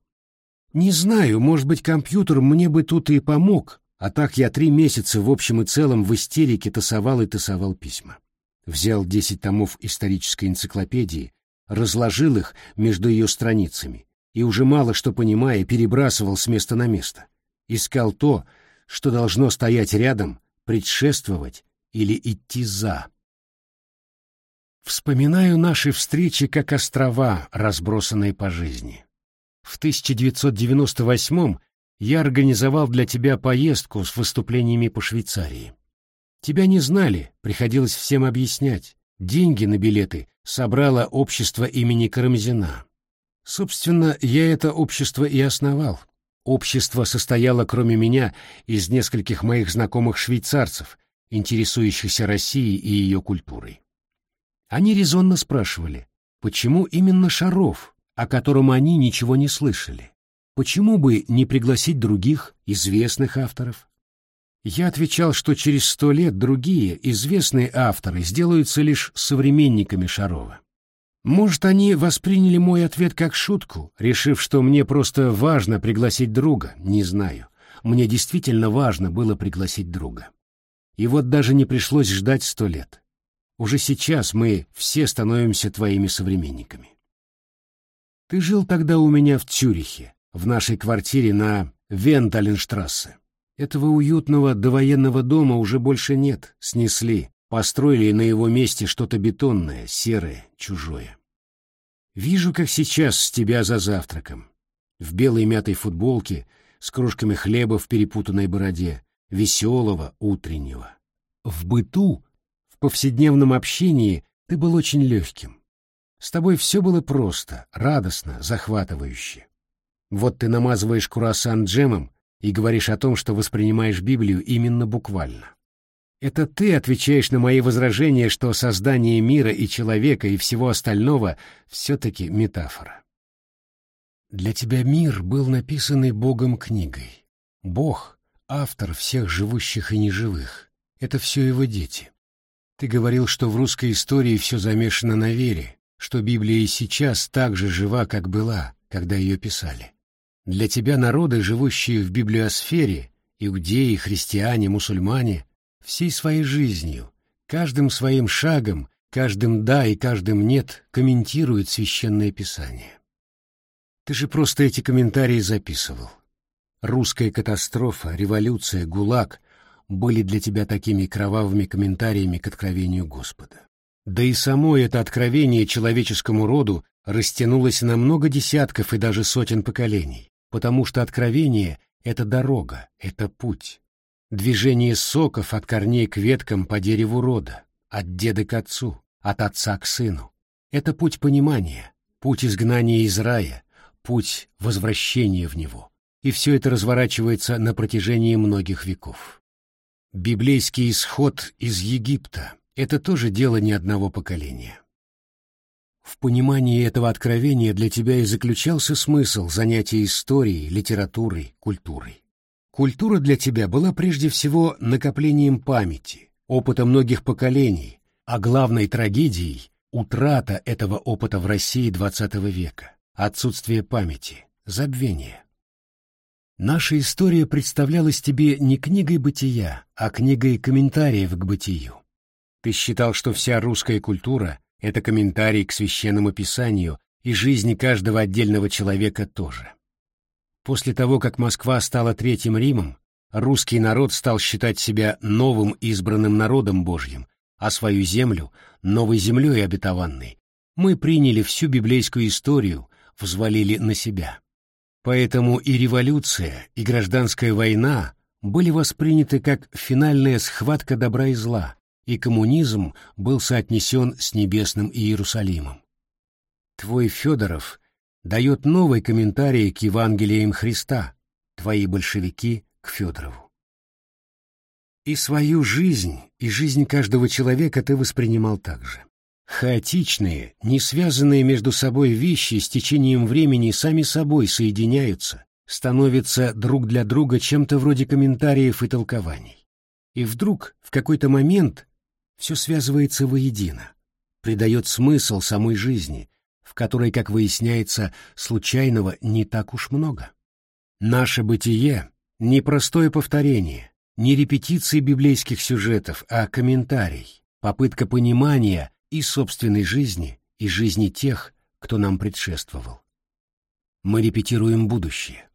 Не знаю, может быть, компьютер мне бы тут и помог, а так я три месяца в общем и целом в истерике тасовал и тасовал письма. Взял десять томов исторической энциклопедии, разложил их между ее страницами и уже мало что понимая, перебрасывал с места на место. Искал то, что должно стоять рядом, предшествовать или идти за. Вспоминаю наши встречи как острова, разбросанные по жизни. В 1998 я организовал для тебя поездку с выступлениями по Швейцарии. Тебя не знали, приходилось всем объяснять. Деньги на билеты собрало общество имени Карамзина. Собственно, я это общество и основал. Общество состояло, кроме меня, из нескольких моих знакомых швейцарцев, интересующихся Россией и ее культурой. Они резонно спрашивали, почему именно Шаров, о котором они ничего не слышали? Почему бы не пригласить других, известных авторов? Я отвечал, что через сто лет другие, известные авторы сделаются лишь современниками Шарова. Может, они восприняли мой ответ как шутку, решив, что мне просто важно пригласить друга, не знаю. Мне действительно важно было пригласить друга. И вот даже не пришлось ждать сто лет. Уже сейчас мы все становимся твоими современниками. Ты жил тогда у меня в Цюрихе, в нашей квартире на Венталенштрассе. Этого уютного довоенного дома уже больше нет, снесли, построили на его месте что-то бетонное, серое, чужое. Вижу, как сейчас с тебя за завтраком. В белой мятой футболке, с кружками хлеба в перепутанной бороде, веселого, утреннего. В быту, в повседневном общении ты был очень легким. С тобой все было просто, радостно, захватывающе. Вот ты намазываешь круассан джемом и говоришь о том, что воспринимаешь Библию именно буквально. Это ты отвечаешь на мои возражения, что создание мира и человека и всего остального все-таки метафора. Для тебя мир был написанный Богом книгой. Бог — автор всех живущих и неживых. Это все его дети. Ты говорил, что в русской истории все замешано на вере, что Библия и сейчас так же жива, как была, когда ее писали. Для тебя народы, живущие в библиосфере, иудеи, христиане, мусульмане, всей своей жизнью, каждым своим шагом, каждым «да» и каждым «нет» комментируют священное писание. Ты же просто эти комментарии записывал. Русская катастрофа, революция, ГУЛАГ были для тебя такими кровавыми комментариями к откровению Господа. Да и само это откровение человеческому роду растянулось на много десятков и даже сотен поколений потому что откровение — это дорога, это путь. Движение соков от корней к веткам по дереву рода, от деда к отцу, от отца к сыну. Это путь понимания, путь изгнания из рая, путь возвращения в него. И все это разворачивается на протяжении многих веков. Библейский исход из Египта — это тоже дело не одного поколения. В понимании этого откровения для тебя и заключался смысл занятия историей, литературой, культурой. Культура для тебя была прежде всего накоплением памяти, опыта многих поколений, а главной трагедией — утрата этого опыта в России XX века, отсутствие памяти, забвение. Наша история представлялась тебе не книгой бытия, а книгой комментариев к бытию. Ты считал, что вся русская культура это комментарий к священному писанию и жизни каждого отдельного человека тоже. После того, как Москва стала Третьим Римом, русский народ стал считать себя новым избранным народом Божьим, а свою землю — новой землей обетованной. Мы приняли всю библейскую историю, взвалили на себя. Поэтому и революция, и гражданская война были восприняты как финальная схватка добра и зла, и коммунизм был соотнесен с небесным Иерусалимом. Твой Федоров дает новый комментарий к Евангелиям Христа, твои большевики к Федорову. И свою жизнь, и жизнь каждого человека ты воспринимал так же. Хаотичные, не связанные между собой вещи с течением времени сами собой соединяются, становятся друг для друга чем-то вроде комментариев и толкований. И вдруг, в какой-то момент, все связывается воедино, придает смысл самой жизни, в которой, как выясняется, случайного не так уж много. Наше бытие — не простое повторение, не репетиции библейских сюжетов, а комментарий, попытка понимания и собственной жизни, и жизни тех, кто нам предшествовал. Мы репетируем будущее.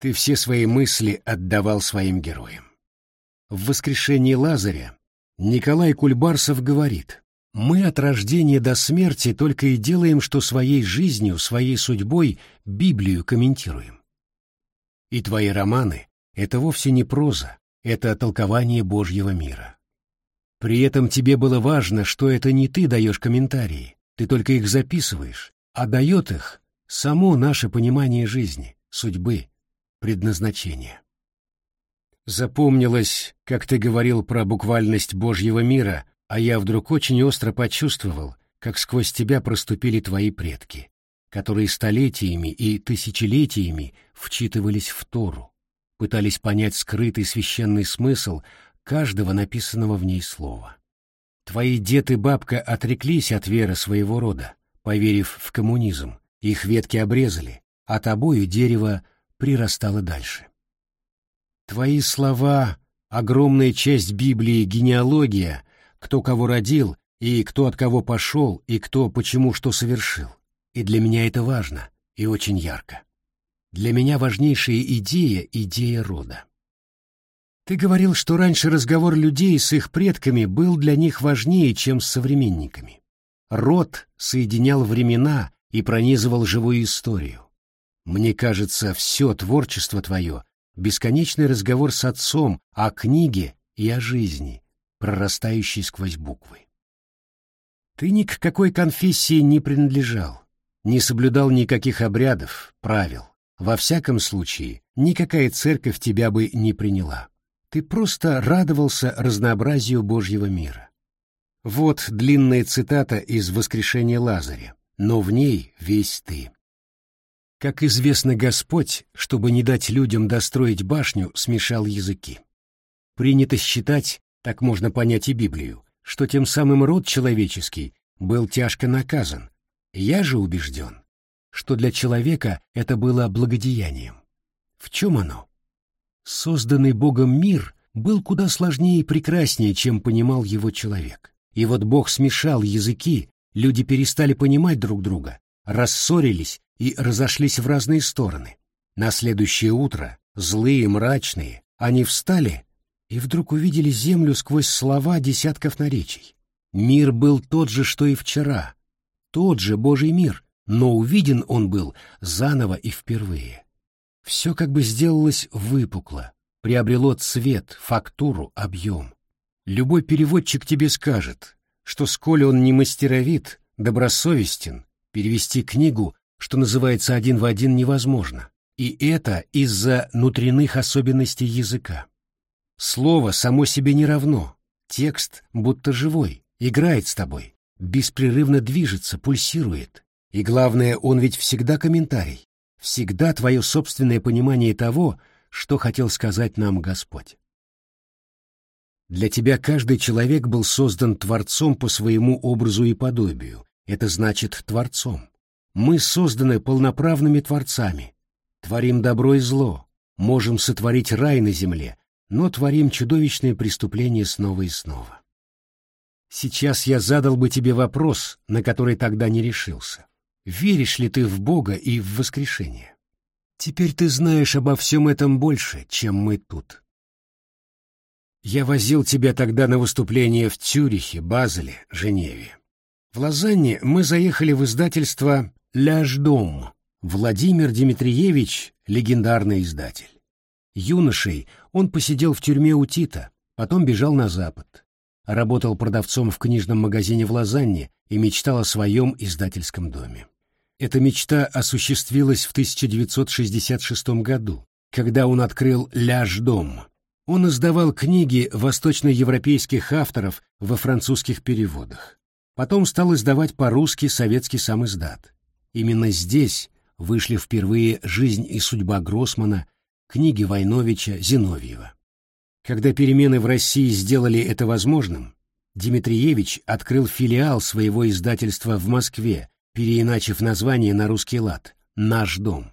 Ты все свои мысли отдавал своим героям. В воскрешении Лазаря Николай Кульбарсов говорит, «Мы от рождения до смерти только и делаем, что своей жизнью, своей судьбой Библию комментируем. И твои романы — это вовсе не проза, это толкование Божьего мира. При этом тебе было важно, что это не ты даешь комментарии, ты только их записываешь, а дает их само наше понимание жизни, судьбы, предназначения. Запомнилось, как ты говорил про буквальность Божьего мира, а я вдруг очень остро почувствовал, как сквозь тебя проступили твои предки, которые столетиями и тысячелетиями вчитывались в Тору, пытались понять скрытый священный смысл каждого написанного в ней слова. Твои дед и бабка отреклись от веры своего рода, поверив в коммунизм, их ветки обрезали, а тобою дерево прирастало дальше. Твои слова, огромная часть Библии генеалогия, кто кого родил, и кто от кого пошел, и кто почему что совершил. И для меня это важно, и очень ярко. Для меня важнейшая идея — идея рода. Ты говорил, что раньше разговор людей с их предками был для них важнее, чем с современниками. Род соединял времена и пронизывал живую историю. Мне кажется, все творчество твое — бесконечный разговор с отцом о книге и о жизни, прорастающей сквозь буквы. Ты ни к какой конфессии не принадлежал, не соблюдал никаких обрядов, правил. Во всяком случае, никакая церковь тебя бы не приняла. Ты просто радовался разнообразию Божьего мира. Вот длинная цитата из «Воскрешения Лазаря», но в ней весь ты. Как известно, Господь, чтобы не дать людям достроить башню, смешал языки. Принято считать, так можно понять и Библию, что тем самым род человеческий был тяжко наказан. Я же убежден, что для человека это было благодеянием. В чем оно? Созданный Богом мир был куда сложнее и прекраснее, чем понимал его человек. И вот Бог смешал языки, люди перестали понимать друг друга, рассорились и разошлись в разные стороны. На следующее утро, злые, мрачные, они встали и вдруг увидели землю сквозь слова десятков наречий. Мир был тот же, что и вчера, тот же Божий мир, но увиден он был заново и впервые. Все как бы сделалось выпукло, приобрело цвет, фактуру, объем. Любой переводчик тебе скажет, что сколь он не мастеровит, добросовестен, перевести книгу, что называется один в один, невозможно. И это из-за внутренних особенностей языка. Слово само себе не равно, текст будто живой, играет с тобой, беспрерывно движется, пульсирует. И главное, он ведь всегда комментарий всегда твое собственное понимание того, что хотел сказать нам Господь. Для тебя каждый человек был создан Творцом по своему образу и подобию, это значит Творцом. Мы созданы полноправными Творцами, творим добро и зло, можем сотворить рай на земле, но творим чудовищные преступления снова и снова. Сейчас я задал бы тебе вопрос, на который тогда не решился веришь ли ты в Бога и в воскрешение. Теперь ты знаешь обо всем этом больше, чем мы тут. Я возил тебя тогда на выступление в Цюрихе, Базеле, Женеве. В Лозанне мы заехали в издательство «Ляждом». Владимир Дмитриевич — легендарный издатель. Юношей он посидел в тюрьме у Тита, потом бежал на запад. Работал продавцом в книжном магазине в Лозанне и мечтал о своем издательском доме. Эта мечта осуществилась в 1966 году, когда он открыл «Ляж-дом». Он издавал книги восточноевропейских авторов во французских переводах. Потом стал издавать по-русски советский сам издат. Именно здесь вышли впервые «Жизнь и судьба Гроссмана», книги Войновича, Зиновьева. Когда перемены в России сделали это возможным, Дмитриевич открыл филиал своего издательства в Москве переиначив название на русский лад «Наш дом».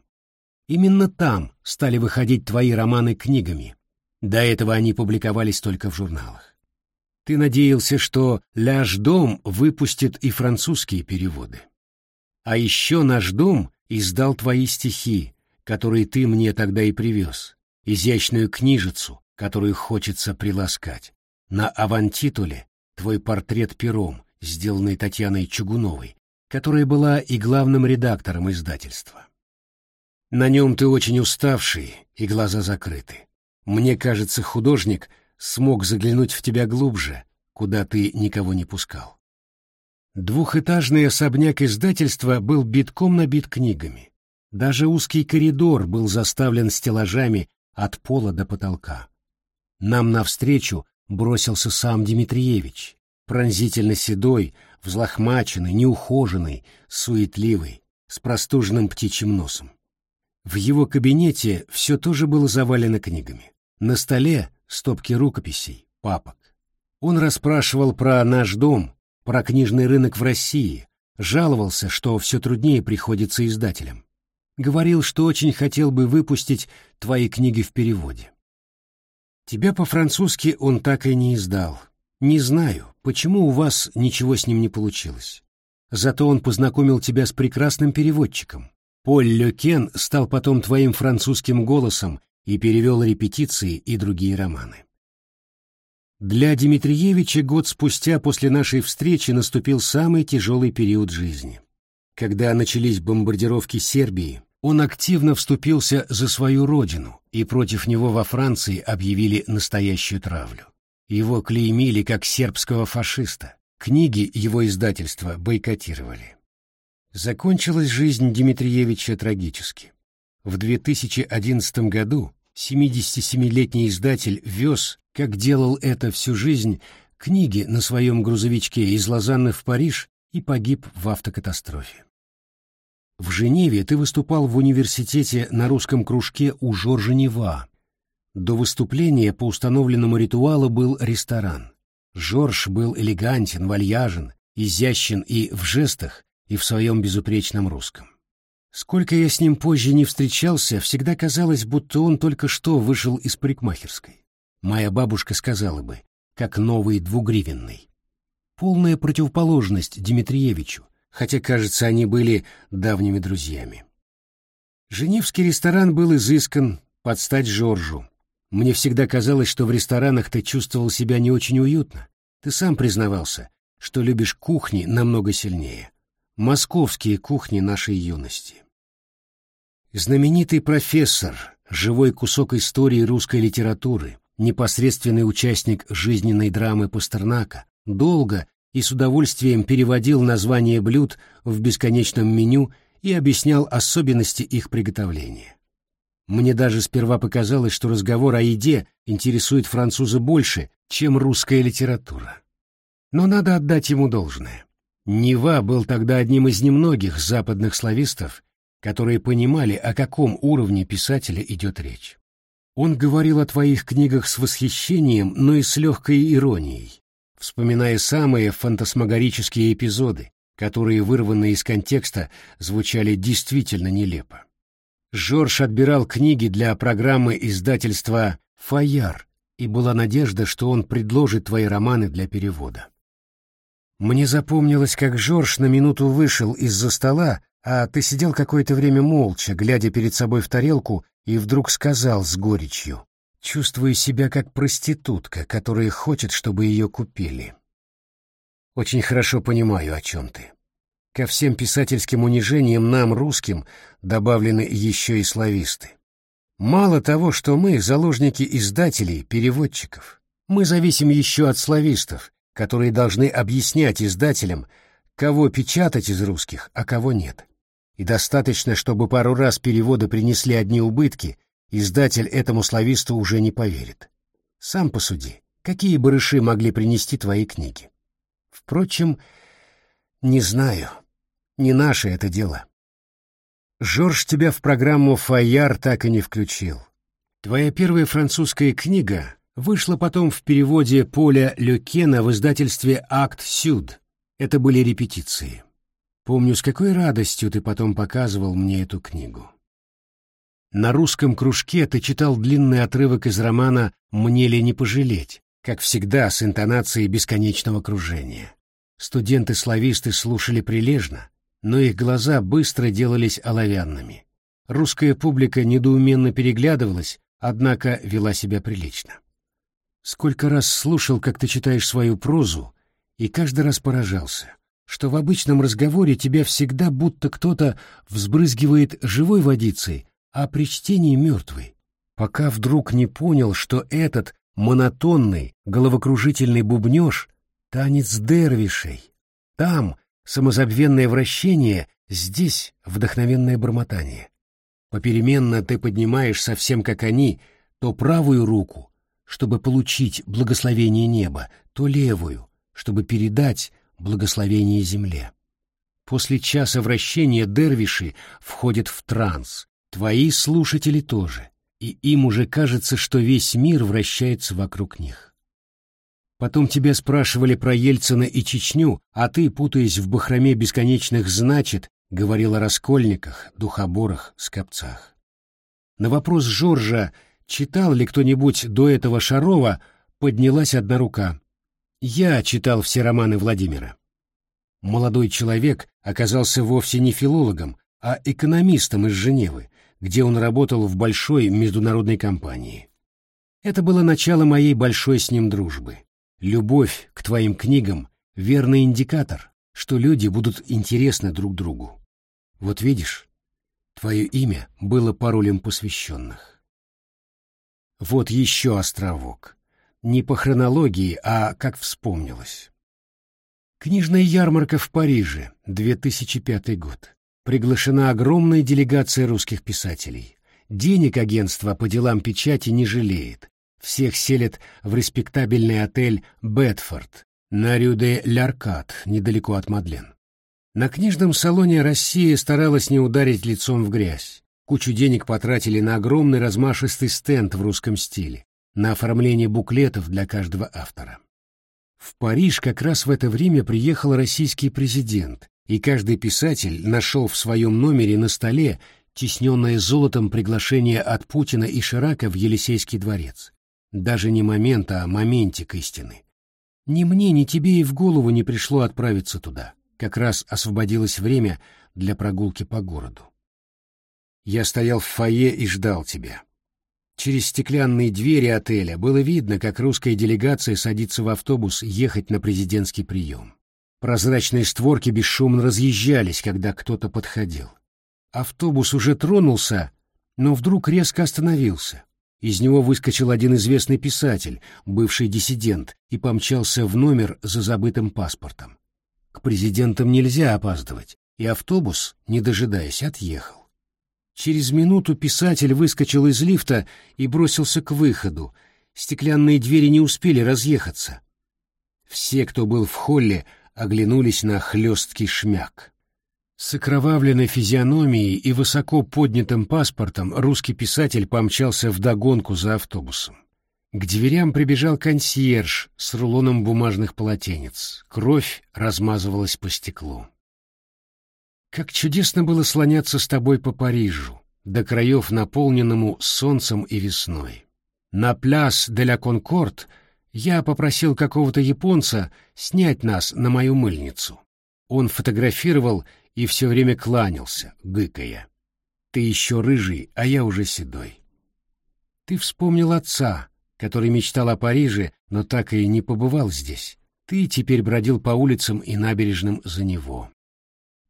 Именно там стали выходить твои романы книгами. До этого они публиковались только в журналах. Ты надеялся, что «Ляж дом» выпустит и французские переводы. А еще наш дом издал твои стихи, которые ты мне тогда и привез, изящную книжицу, которую хочется приласкать. На авантитуле твой портрет пером, сделанный Татьяной Чугуновой, которая была и главным редактором издательства. На нем ты очень уставший и глаза закрыты. Мне кажется, художник смог заглянуть в тебя глубже, куда ты никого не пускал. Двухэтажный особняк издательства был битком набит книгами. Даже узкий коридор был заставлен стеллажами от пола до потолка. Нам навстречу бросился сам Дмитриевич, пронзительно седой, взлохмаченный, неухоженный, суетливый, с простуженным птичьим носом. В его кабинете все тоже было завалено книгами. На столе стопки рукописей, папок. Он расспрашивал про наш дом, про книжный рынок в России, жаловался, что все труднее приходится издателям. Говорил, что очень хотел бы выпустить твои книги в переводе. Тебя по-французски он так и не издал. Не знаю, почему у вас ничего с ним не получилось. Зато он познакомил тебя с прекрасным переводчиком. Поль Лекен стал потом твоим французским голосом и перевел репетиции и другие романы. Для Дмитриевича год спустя после нашей встречи наступил самый тяжелый период жизни. Когда начались бомбардировки Сербии, он активно вступился за свою родину, и против него во Франции объявили настоящую травлю. Его клеймили как сербского фашиста. Книги его издательства бойкотировали. Закончилась жизнь Дмитриевича трагически. В 2011 году 77-летний издатель вез как делал это всю жизнь, книги на своем грузовичке из Лозанны в Париж и погиб в автокатастрофе. В Женеве ты выступал в университете на русском кружке у Жоржа Нева. До выступления по установленному ритуалу был ресторан. Жорж был элегантен, вальяжен, изящен и в жестах, и в своем безупречном русском. Сколько я с ним позже не встречался, всегда казалось, будто он только что вышел из парикмахерской моя бабушка сказала бы, как новый двугривенный. Полная противоположность Дмитриевичу, хотя, кажется, они были давними друзьями. Женевский ресторан был изыскан под стать Жоржу. Мне всегда казалось, что в ресторанах ты чувствовал себя не очень уютно. Ты сам признавался, что любишь кухни намного сильнее. Московские кухни нашей юности. Знаменитый профессор, живой кусок истории русской литературы, непосредственный участник жизненной драмы Пастернака, долго и с удовольствием переводил названия блюд в бесконечном меню и объяснял особенности их приготовления. Мне даже сперва показалось, что разговор о еде интересует француза больше, чем русская литература. Но надо отдать ему должное. Нева был тогда одним из немногих западных славистов, которые понимали, о каком уровне писателя идет речь. Он говорил о твоих книгах с восхищением, но и с легкой иронией, вспоминая самые фантасмагорические эпизоды, которые, вырванные из контекста, звучали действительно нелепо. Жорж отбирал книги для программы издательства «Фаяр», и была надежда, что он предложит твои романы для перевода. Мне запомнилось, как Жорж на минуту вышел из-за стола, а ты сидел какое-то время молча, глядя перед собой в тарелку и вдруг сказал с горечью, чувствуя себя как проститутка, которая хочет, чтобы ее купили. Очень хорошо понимаю, о чем ты. Ко всем писательским унижениям нам, русским, добавлены еще и слависты. Мало того, что мы заложники издателей, переводчиков, мы зависим еще от славистов, которые должны объяснять издателям, кого печатать из русских, а кого нет и достаточно, чтобы пару раз переводы принесли одни убытки, издатель этому слависту уже не поверит. Сам посуди, какие барыши могли принести твои книги? Впрочем, не знаю, не наше это дело. Жорж тебя в программу «Фаяр» так и не включил. Твоя первая французская книга вышла потом в переводе Поля Люкена в издательстве «Акт Сюд». Это были репетиции. Помню, с какой радостью ты потом показывал мне эту книгу. На русском кружке ты читал длинный отрывок из романа «Мне ли не пожалеть», как всегда с интонацией бесконечного кружения. Студенты-слависты слушали прилежно, но их глаза быстро делались оловянными. Русская публика недоуменно переглядывалась, однако вела себя прилично. Сколько раз слушал, как ты читаешь свою прозу, и каждый раз поражался, что в обычном разговоре тебя всегда будто кто-то взбрызгивает живой водицей, а при чтении мертвой, пока вдруг не понял, что этот монотонный, головокружительный бубнеж — танец дервишей. Там самозабвенное вращение, здесь вдохновенное бормотание. Попеременно ты поднимаешь совсем как они то правую руку, чтобы получить благословение неба, то левую, чтобы передать благословение земле. После часа вращения дервиши входят в транс, твои слушатели тоже, и им уже кажется, что весь мир вращается вокруг них. Потом тебя спрашивали про Ельцина и Чечню, а ты, путаясь в бахроме бесконечных «значит», говорил о раскольниках, духоборах, скопцах. На вопрос Жоржа, читал ли кто-нибудь до этого Шарова, поднялась одна рука. Я читал все романы Владимира. Молодой человек оказался вовсе не филологом, а экономистом из Женевы, где он работал в большой международной компании. Это было начало моей большой с ним дружбы. Любовь к твоим книгам — верный индикатор, что люди будут интересны друг другу. Вот видишь, твое имя было паролем посвященных. Вот еще островок. Не по хронологии, а как вспомнилось. Книжная ярмарка в Париже, 2005 год. Приглашена огромная делегация русских писателей. Денег агентство по делам печати не жалеет. Всех селят в респектабельный отель «Бетфорд» на Рю-де-Ляркат, недалеко от Мадлен. На книжном салоне Россия старалась не ударить лицом в грязь. Кучу денег потратили на огромный размашистый стенд в русском стиле на оформление буклетов для каждого автора. В Париж как раз в это время приехал российский президент, и каждый писатель нашел в своем номере на столе тесненное золотом приглашение от Путина и Ширака в Елисейский дворец. Даже не момент, а моментик истины. Ни мне, ни тебе и в голову не пришло отправиться туда. Как раз освободилось время для прогулки по городу. Я стоял в фойе и ждал тебя. Через стеклянные двери отеля было видно, как русская делегация садится в автобус ехать на президентский прием. Прозрачные створки бесшумно разъезжались, когда кто-то подходил. Автобус уже тронулся, но вдруг резко остановился. Из него выскочил один известный писатель, бывший диссидент, и помчался в номер за забытым паспортом. К президентам нельзя опаздывать, и автобус, не дожидаясь, отъехал. Через минуту писатель выскочил из лифта и бросился к выходу. Стеклянные двери не успели разъехаться. Все, кто был в холле, оглянулись на хлесткий шмяк. С окровавленной физиономией и высоко поднятым паспортом русский писатель помчался вдогонку за автобусом. К дверям прибежал консьерж с рулоном бумажных полотенец. Кровь размазывалась по стеклу. Как чудесно было слоняться с тобой по Парижу, до краев наполненному солнцем и весной. На пляс де ля Конкорд я попросил какого-то японца снять нас на мою мыльницу. Он фотографировал и все время кланялся, гыкая. Ты еще рыжий, а я уже седой. Ты вспомнил отца, который мечтал о Париже, но так и не побывал здесь. Ты теперь бродил по улицам и набережным за него.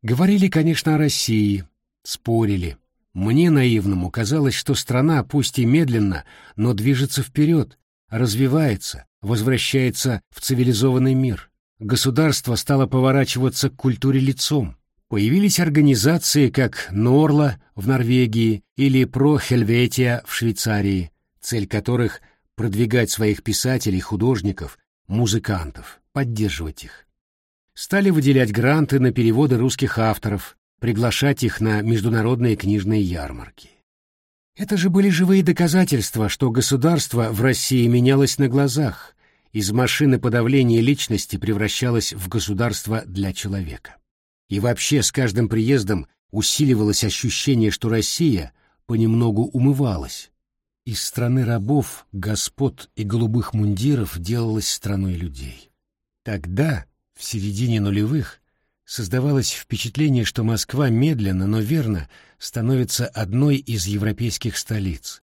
Говорили, конечно, о России, спорили. Мне, наивному, казалось, что страна, пусть и медленно, но движется вперед, развивается, возвращается в цивилизованный мир. Государство стало поворачиваться к культуре лицом. Появились организации, как Норла в Норвегии или Про-Хельветия в Швейцарии, цель которых — продвигать своих писателей, художников, музыкантов, поддерживать их стали выделять гранты на переводы русских авторов, приглашать их на международные книжные ярмарки. Это же были живые доказательства, что государство в России менялось на глазах, из машины подавления личности превращалось в государство для человека. И вообще с каждым приездом усиливалось ощущение, что Россия понемногу умывалась. Из страны рабов, господ и голубых мундиров делалась страной людей. Тогда, в середине нулевых, создавалось впечатление, что Москва медленно, но верно становится одной из европейских столиц.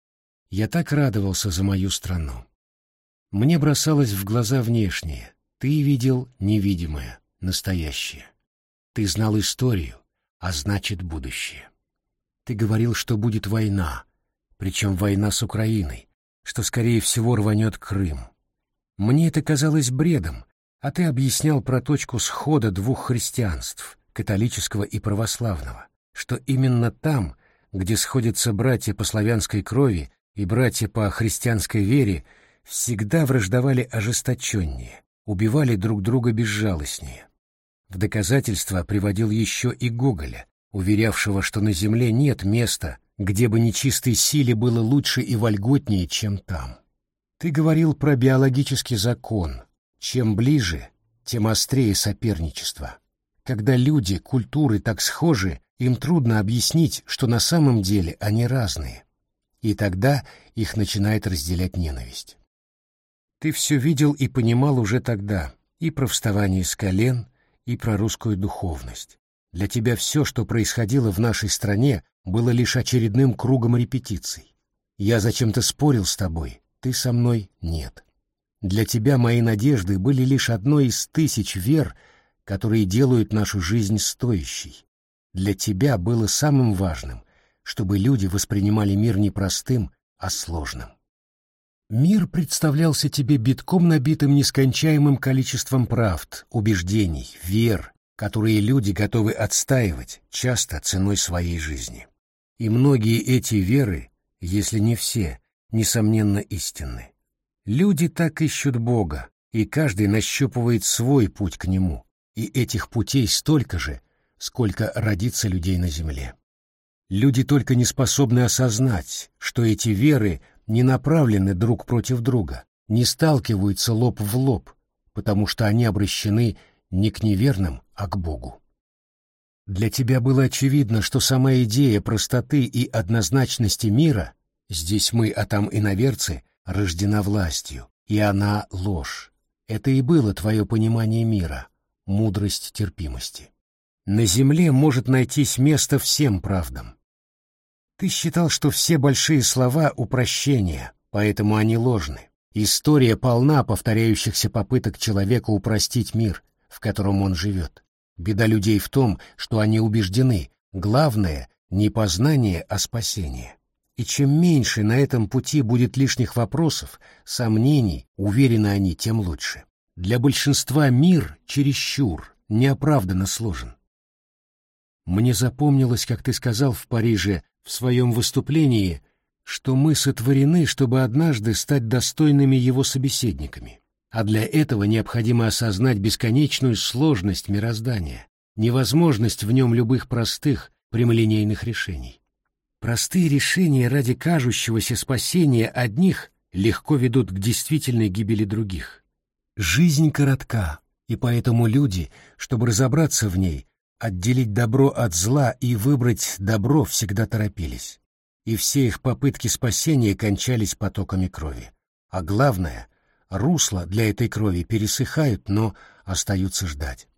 Я так радовался за мою страну. Мне бросалось в глаза внешнее. Ты видел невидимое, настоящее. Ты знал историю, а значит будущее. Ты говорил, что будет война, причем война с Украиной, что, скорее всего, рванет Крым. Мне это казалось бредом, а ты объяснял про точку схода двух христианств, католического и православного, что именно там, где сходятся братья по славянской крови и братья по христианской вере, всегда враждовали ожесточеннее, убивали друг друга безжалостнее. В доказательство приводил еще и Гоголя, уверявшего, что на земле нет места, где бы нечистой силе было лучше и вольготнее, чем там. Ты говорил про биологический закон, чем ближе, тем острее соперничество. Когда люди, культуры так схожи, им трудно объяснить, что на самом деле они разные. И тогда их начинает разделять ненависть. Ты все видел и понимал уже тогда, и про вставание с колен, и про русскую духовность. Для тебя все, что происходило в нашей стране, было лишь очередным кругом репетиций. Я зачем-то спорил с тобой, ты со мной нет. Для тебя мои надежды были лишь одной из тысяч вер, которые делают нашу жизнь стоящей. Для тебя было самым важным, чтобы люди воспринимали мир не простым, а сложным. Мир представлялся тебе битком набитым нескончаемым количеством правд, убеждений, вер, которые люди готовы отстаивать, часто ценой своей жизни. И многие эти веры, если не все, несомненно истинны. Люди так ищут Бога, и каждый нащупывает свой путь к Нему, и этих путей столько же, сколько родится людей на земле. Люди только не способны осознать, что эти веры не направлены друг против друга, не сталкиваются лоб в лоб, потому что они обращены не к неверным, а к Богу. Для тебя было очевидно, что сама идея простоты и однозначности мира, здесь мы, а там иноверцы — рождена властью, и она — ложь. Это и было твое понимание мира, мудрость терпимости. На земле может найтись место всем правдам. Ты считал, что все большие слова — упрощения, поэтому они ложны. История полна повторяющихся попыток человека упростить мир, в котором он живет. Беда людей в том, что они убеждены, главное — не познание, а спасение. И чем меньше на этом пути будет лишних вопросов, сомнений, уверены они, тем лучше. Для большинства мир чересчур, неоправданно сложен. Мне запомнилось, как ты сказал в Париже в своем выступлении, что мы сотворены, чтобы однажды стать достойными его собеседниками. А для этого необходимо осознать бесконечную сложность мироздания, невозможность в нем любых простых, прямолинейных решений. Простые решения ради кажущегося спасения одних легко ведут к действительной гибели других. Жизнь коротка, и поэтому люди, чтобы разобраться в ней, отделить добро от зла и выбрать добро всегда торопились. И все их попытки спасения кончались потоками крови. А главное, русла для этой крови пересыхают, но остаются ждать.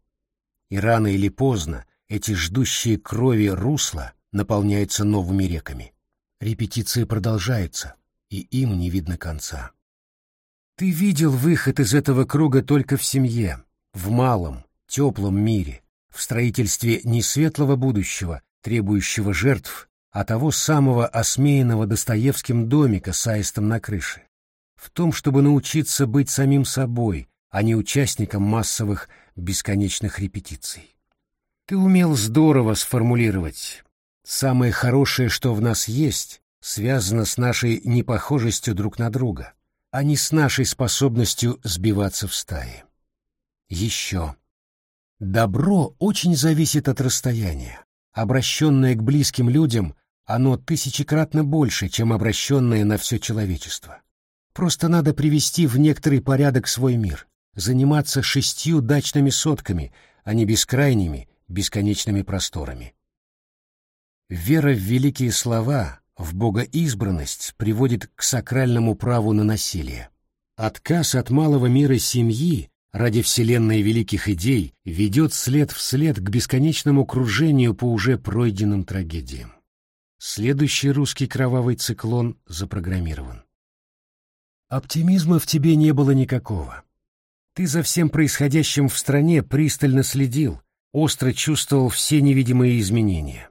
И рано или поздно эти ждущие крови русла наполняется новыми реками. Репетиции продолжаются, и им не видно конца. Ты видел выход из этого круга только в семье, в малом, теплом мире, в строительстве не светлого будущего, требующего жертв, а того самого осмеянного Достоевским домика с аистом на крыше. В том, чтобы научиться быть самим собой, а не участником массовых бесконечных репетиций. Ты умел здорово сформулировать, Самое хорошее, что в нас есть, связано с нашей непохожестью друг на друга, а не с нашей способностью сбиваться в стаи. Еще. Добро очень зависит от расстояния. Обращенное к близким людям, оно тысячекратно больше, чем обращенное на все человечество. Просто надо привести в некоторый порядок свой мир, заниматься шестью дачными сотками, а не бескрайними, бесконечными просторами. Вера в великие слова, в богоизбранность приводит к сакральному праву на насилие. Отказ от малого мира семьи ради вселенной великих идей ведет след вслед к бесконечному кружению по уже пройденным трагедиям. Следующий русский кровавый циклон запрограммирован. Оптимизма в тебе не было никакого. Ты за всем происходящим в стране пристально следил, остро чувствовал все невидимые изменения.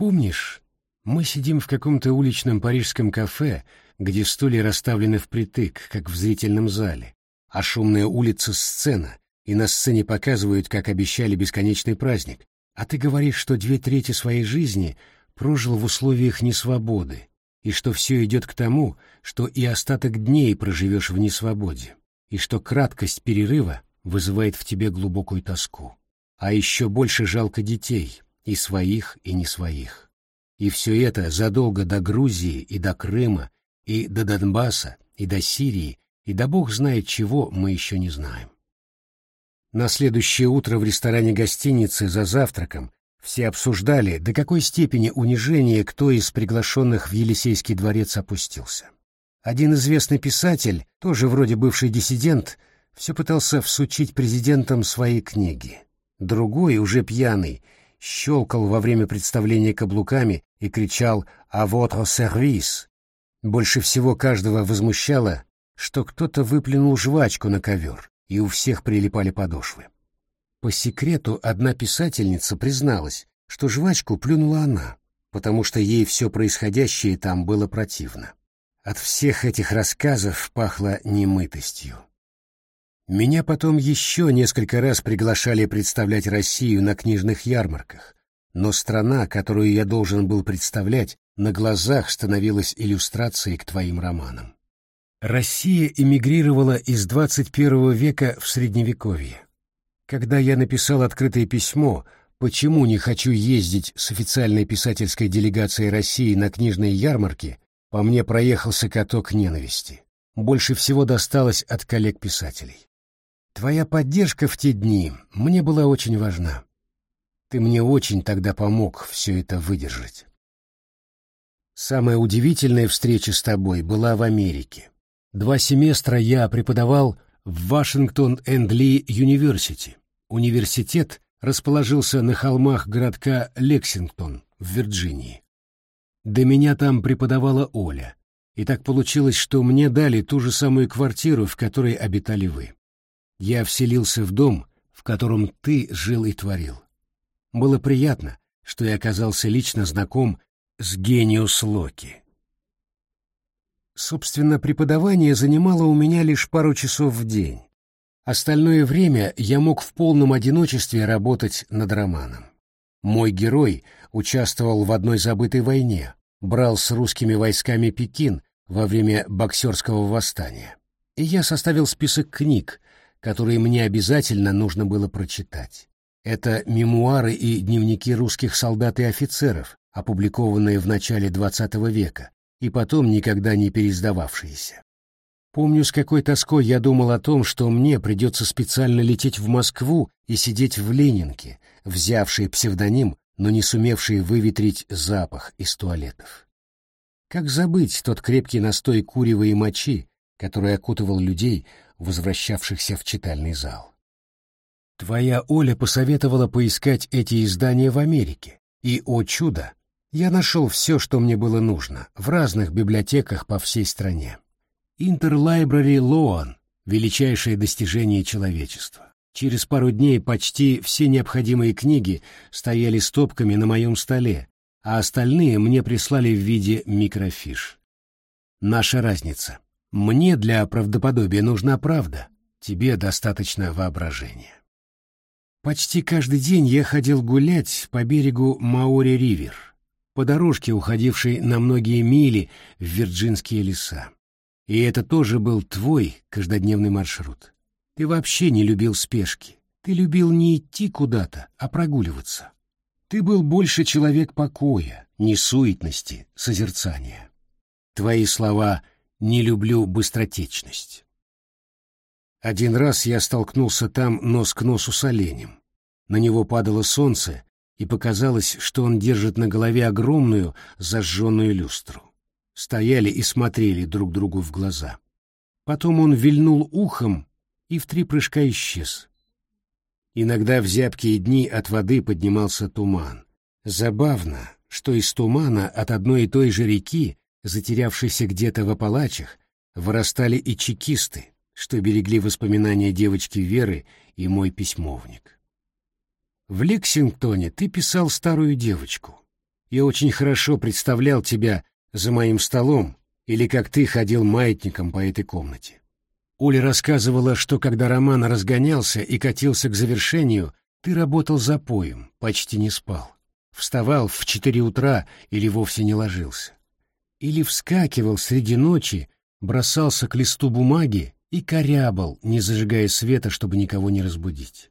Помнишь, мы сидим в каком-то уличном парижском кафе, где стулья расставлены впритык, как в зрительном зале, а шумная улица — сцена, и на сцене показывают, как обещали бесконечный праздник, а ты говоришь, что две трети своей жизни прожил в условиях несвободы, и что все идет к тому, что и остаток дней проживешь в несвободе, и что краткость перерыва вызывает в тебе глубокую тоску. А еще больше жалко детей, и своих, и не своих. И все это задолго до Грузии и до Крыма, и до Донбасса, и до Сирии, и да бог знает чего мы еще не знаем. На следующее утро в ресторане гостиницы за завтраком все обсуждали, до какой степени унижения кто из приглашенных в Елисейский дворец опустился. Один известный писатель, тоже вроде бывший диссидент, все пытался всучить президентам свои книги. Другой, уже пьяный, щелкал во время представления каблуками и кричал «А вот сервис!». Больше всего каждого возмущало, что кто-то выплюнул жвачку на ковер, и у всех прилипали подошвы. По секрету одна писательница призналась, что жвачку плюнула она, потому что ей все происходящее там было противно. От всех этих рассказов пахло немытостью. Меня потом еще несколько раз приглашали представлять Россию на книжных ярмарках, но страна, которую я должен был представлять, на глазах становилась иллюстрацией к твоим романам. Россия эмигрировала из 21 века в Средневековье. Когда я написал открытое письмо «Почему не хочу ездить с официальной писательской делегацией России на книжные ярмарки», по мне проехался каток ненависти. Больше всего досталось от коллег-писателей. Твоя поддержка в те дни мне была очень важна. Ты мне очень тогда помог все это выдержать. Самая удивительная встреча с тобой была в Америке. Два семестра я преподавал в Вашингтон энд Ли Юниверсити. Университет расположился на холмах городка Лексингтон в Вирджинии. До меня там преподавала Оля, и так получилось, что мне дали ту же самую квартиру, в которой обитали вы. Я вселился в дом, в котором ты жил и творил. Было приятно, что я оказался лично знаком с Гениус Локи. Собственно, преподавание занимало у меня лишь пару часов в день. Остальное время я мог в полном одиночестве работать над романом. Мой герой участвовал в одной забытой войне, брал с русскими войсками Пекин во время боксерского восстания. И я составил список книг, которые мне обязательно нужно было прочитать. Это мемуары и дневники русских солдат и офицеров, опубликованные в начале XX века и потом никогда не переиздававшиеся. Помню, с какой тоской я думал о том, что мне придется специально лететь в Москву и сидеть в Ленинке, взявший псевдоним, но не сумевший выветрить запах из туалетов. Как забыть тот крепкий настой курева мочи, который окутывал людей, возвращавшихся в читальный зал? Твоя Оля посоветовала поискать эти издания в Америке, и, о чудо, я нашел все, что мне было нужно, в разных библиотеках по всей стране. Интерлайбрари Лоан — величайшее достижение человечества. Через пару дней почти все необходимые книги стояли стопками на моем столе, а остальные мне прислали в виде микрофиш. Наша разница. Мне для правдоподобия нужна правда, тебе достаточно воображения. Почти каждый день я ходил гулять по берегу Маори-Ривер, по дорожке, уходившей на многие мили в Вирджинские леса. И это тоже был твой каждодневный маршрут. Ты вообще не любил спешки. Ты любил не идти куда-то, а прогуливаться. Ты был больше человек покоя, не суетности, созерцания. Твои слова «не люблю быстротечность». Один раз я столкнулся там нос к носу с оленем. На него падало солнце, и показалось, что он держит на голове огромную зажженную люстру. Стояли и смотрели друг другу в глаза. Потом он вильнул ухом и в три прыжка исчез. Иногда в зябкие дни от воды поднимался туман. Забавно, что из тумана от одной и той же реки, затерявшейся где-то в Апалачах, вырастали и чекисты, что берегли воспоминания девочки Веры и мой письмовник. В Лексингтоне ты писал старую девочку. Я очень хорошо представлял тебя за моим столом или как ты ходил маятником по этой комнате. Оля рассказывала, что когда роман разгонялся и катился к завершению, ты работал за поем, почти не спал. Вставал в четыре утра или вовсе не ложился. Или вскакивал среди ночи, бросался к листу бумаги и корябал, не зажигая света, чтобы никого не разбудить.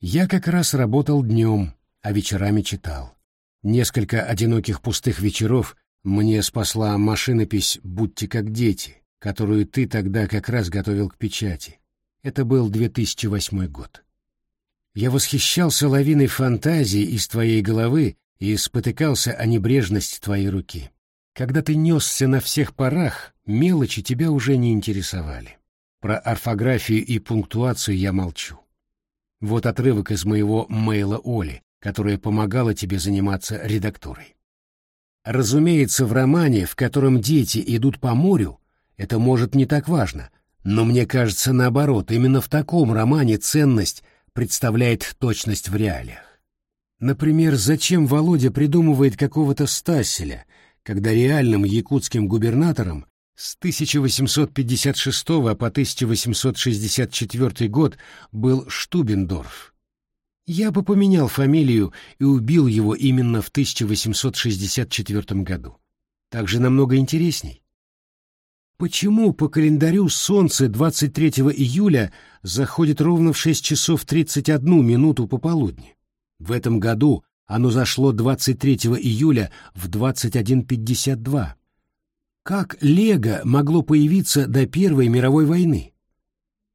Я как раз работал днем, а вечерами читал. Несколько одиноких пустых вечеров мне спасла машинопись «Будьте как дети», которую ты тогда как раз готовил к печати. Это был 2008 год. Я восхищался лавиной фантазии из твоей головы и спотыкался о небрежность твоей руки. Когда ты несся на всех парах, мелочи тебя уже не интересовали. Про орфографию и пунктуацию я молчу. Вот отрывок из моего мейла Оли, которая помогала тебе заниматься редактурой. Разумеется, в романе, в котором дети идут по морю, это может не так важно, но мне кажется наоборот, именно в таком романе ценность представляет точность в реалиях. Например, зачем Володя придумывает какого-то Стаселя, когда реальным якутским губернатором с 1856 по 1864 год был Штубендорф. Я бы поменял фамилию и убил его именно в 1864 году. Так же намного интересней. Почему по календарю солнце 23 июля заходит ровно в 6 часов 31 минуту пополудни? В этом году оно зашло 23 июля в 21.52. Как Лего могло появиться до Первой мировой войны?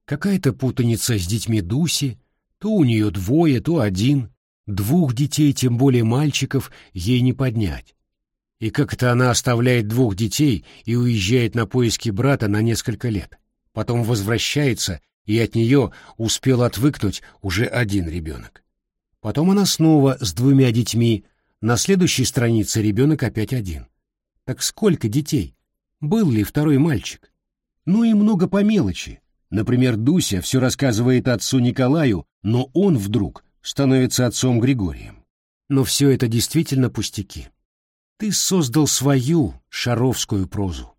Какая-то путаница с детьми Дуси, то у нее двое, то один. Двух детей, тем более мальчиков, ей не поднять. И как это она оставляет двух детей и уезжает на поиски брата на несколько лет. Потом возвращается, и от нее успел отвыкнуть уже один ребенок. Потом она снова с двумя детьми, на следующей странице ребенок опять один. Так сколько детей? был ли второй мальчик. Ну и много по мелочи. Например, Дуся все рассказывает отцу Николаю, но он вдруг становится отцом Григорием. Но все это действительно пустяки. Ты создал свою шаровскую прозу.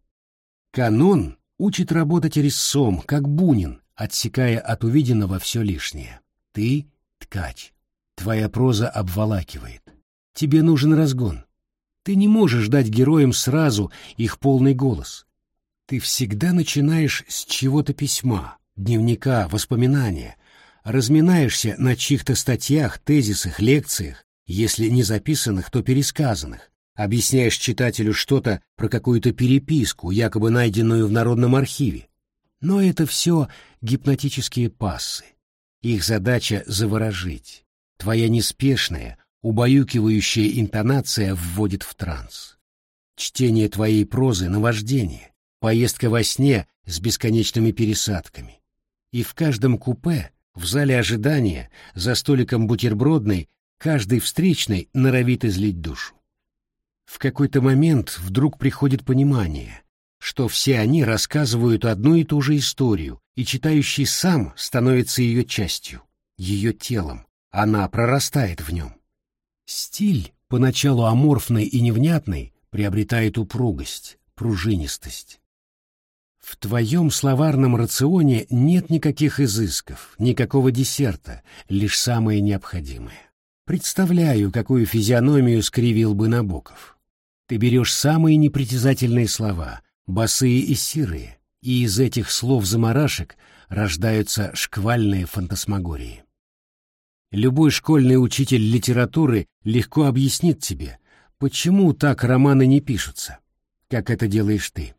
Канон учит работать резцом, как Бунин, отсекая от увиденного все лишнее. Ты — ткач. Твоя проза обволакивает. Тебе нужен разгон. Ты не можешь дать героям сразу их полный голос. Ты всегда начинаешь с чего-то письма, дневника, воспоминания, разминаешься на чьих-то статьях, тезисах, лекциях, если не записанных, то пересказанных, объясняешь читателю что-то про какую-то переписку, якобы найденную в Народном архиве. Но это все гипнотические пассы. Их задача — заворожить. Твоя неспешная, Убаюкивающая интонация вводит в транс. Чтение твоей прозы — наваждение, поездка во сне с бесконечными пересадками. И в каждом купе, в зале ожидания, за столиком бутербродной, каждый встречный норовит излить душу. В какой-то момент вдруг приходит понимание, что все они рассказывают одну и ту же историю, и читающий сам становится ее частью, ее телом, она прорастает в нем. Стиль, поначалу аморфный и невнятный, приобретает упругость, пружинистость. В твоем словарном рационе нет никаких изысков, никакого десерта, лишь самое необходимое. Представляю, какую физиономию скривил бы Набоков. Ты берешь самые непритязательные слова, босые и сирые, и из этих слов-замарашек рождаются шквальные фантасмагории. Любой школьный учитель литературы легко объяснит тебе, почему так романы не пишутся, как это делаешь ты.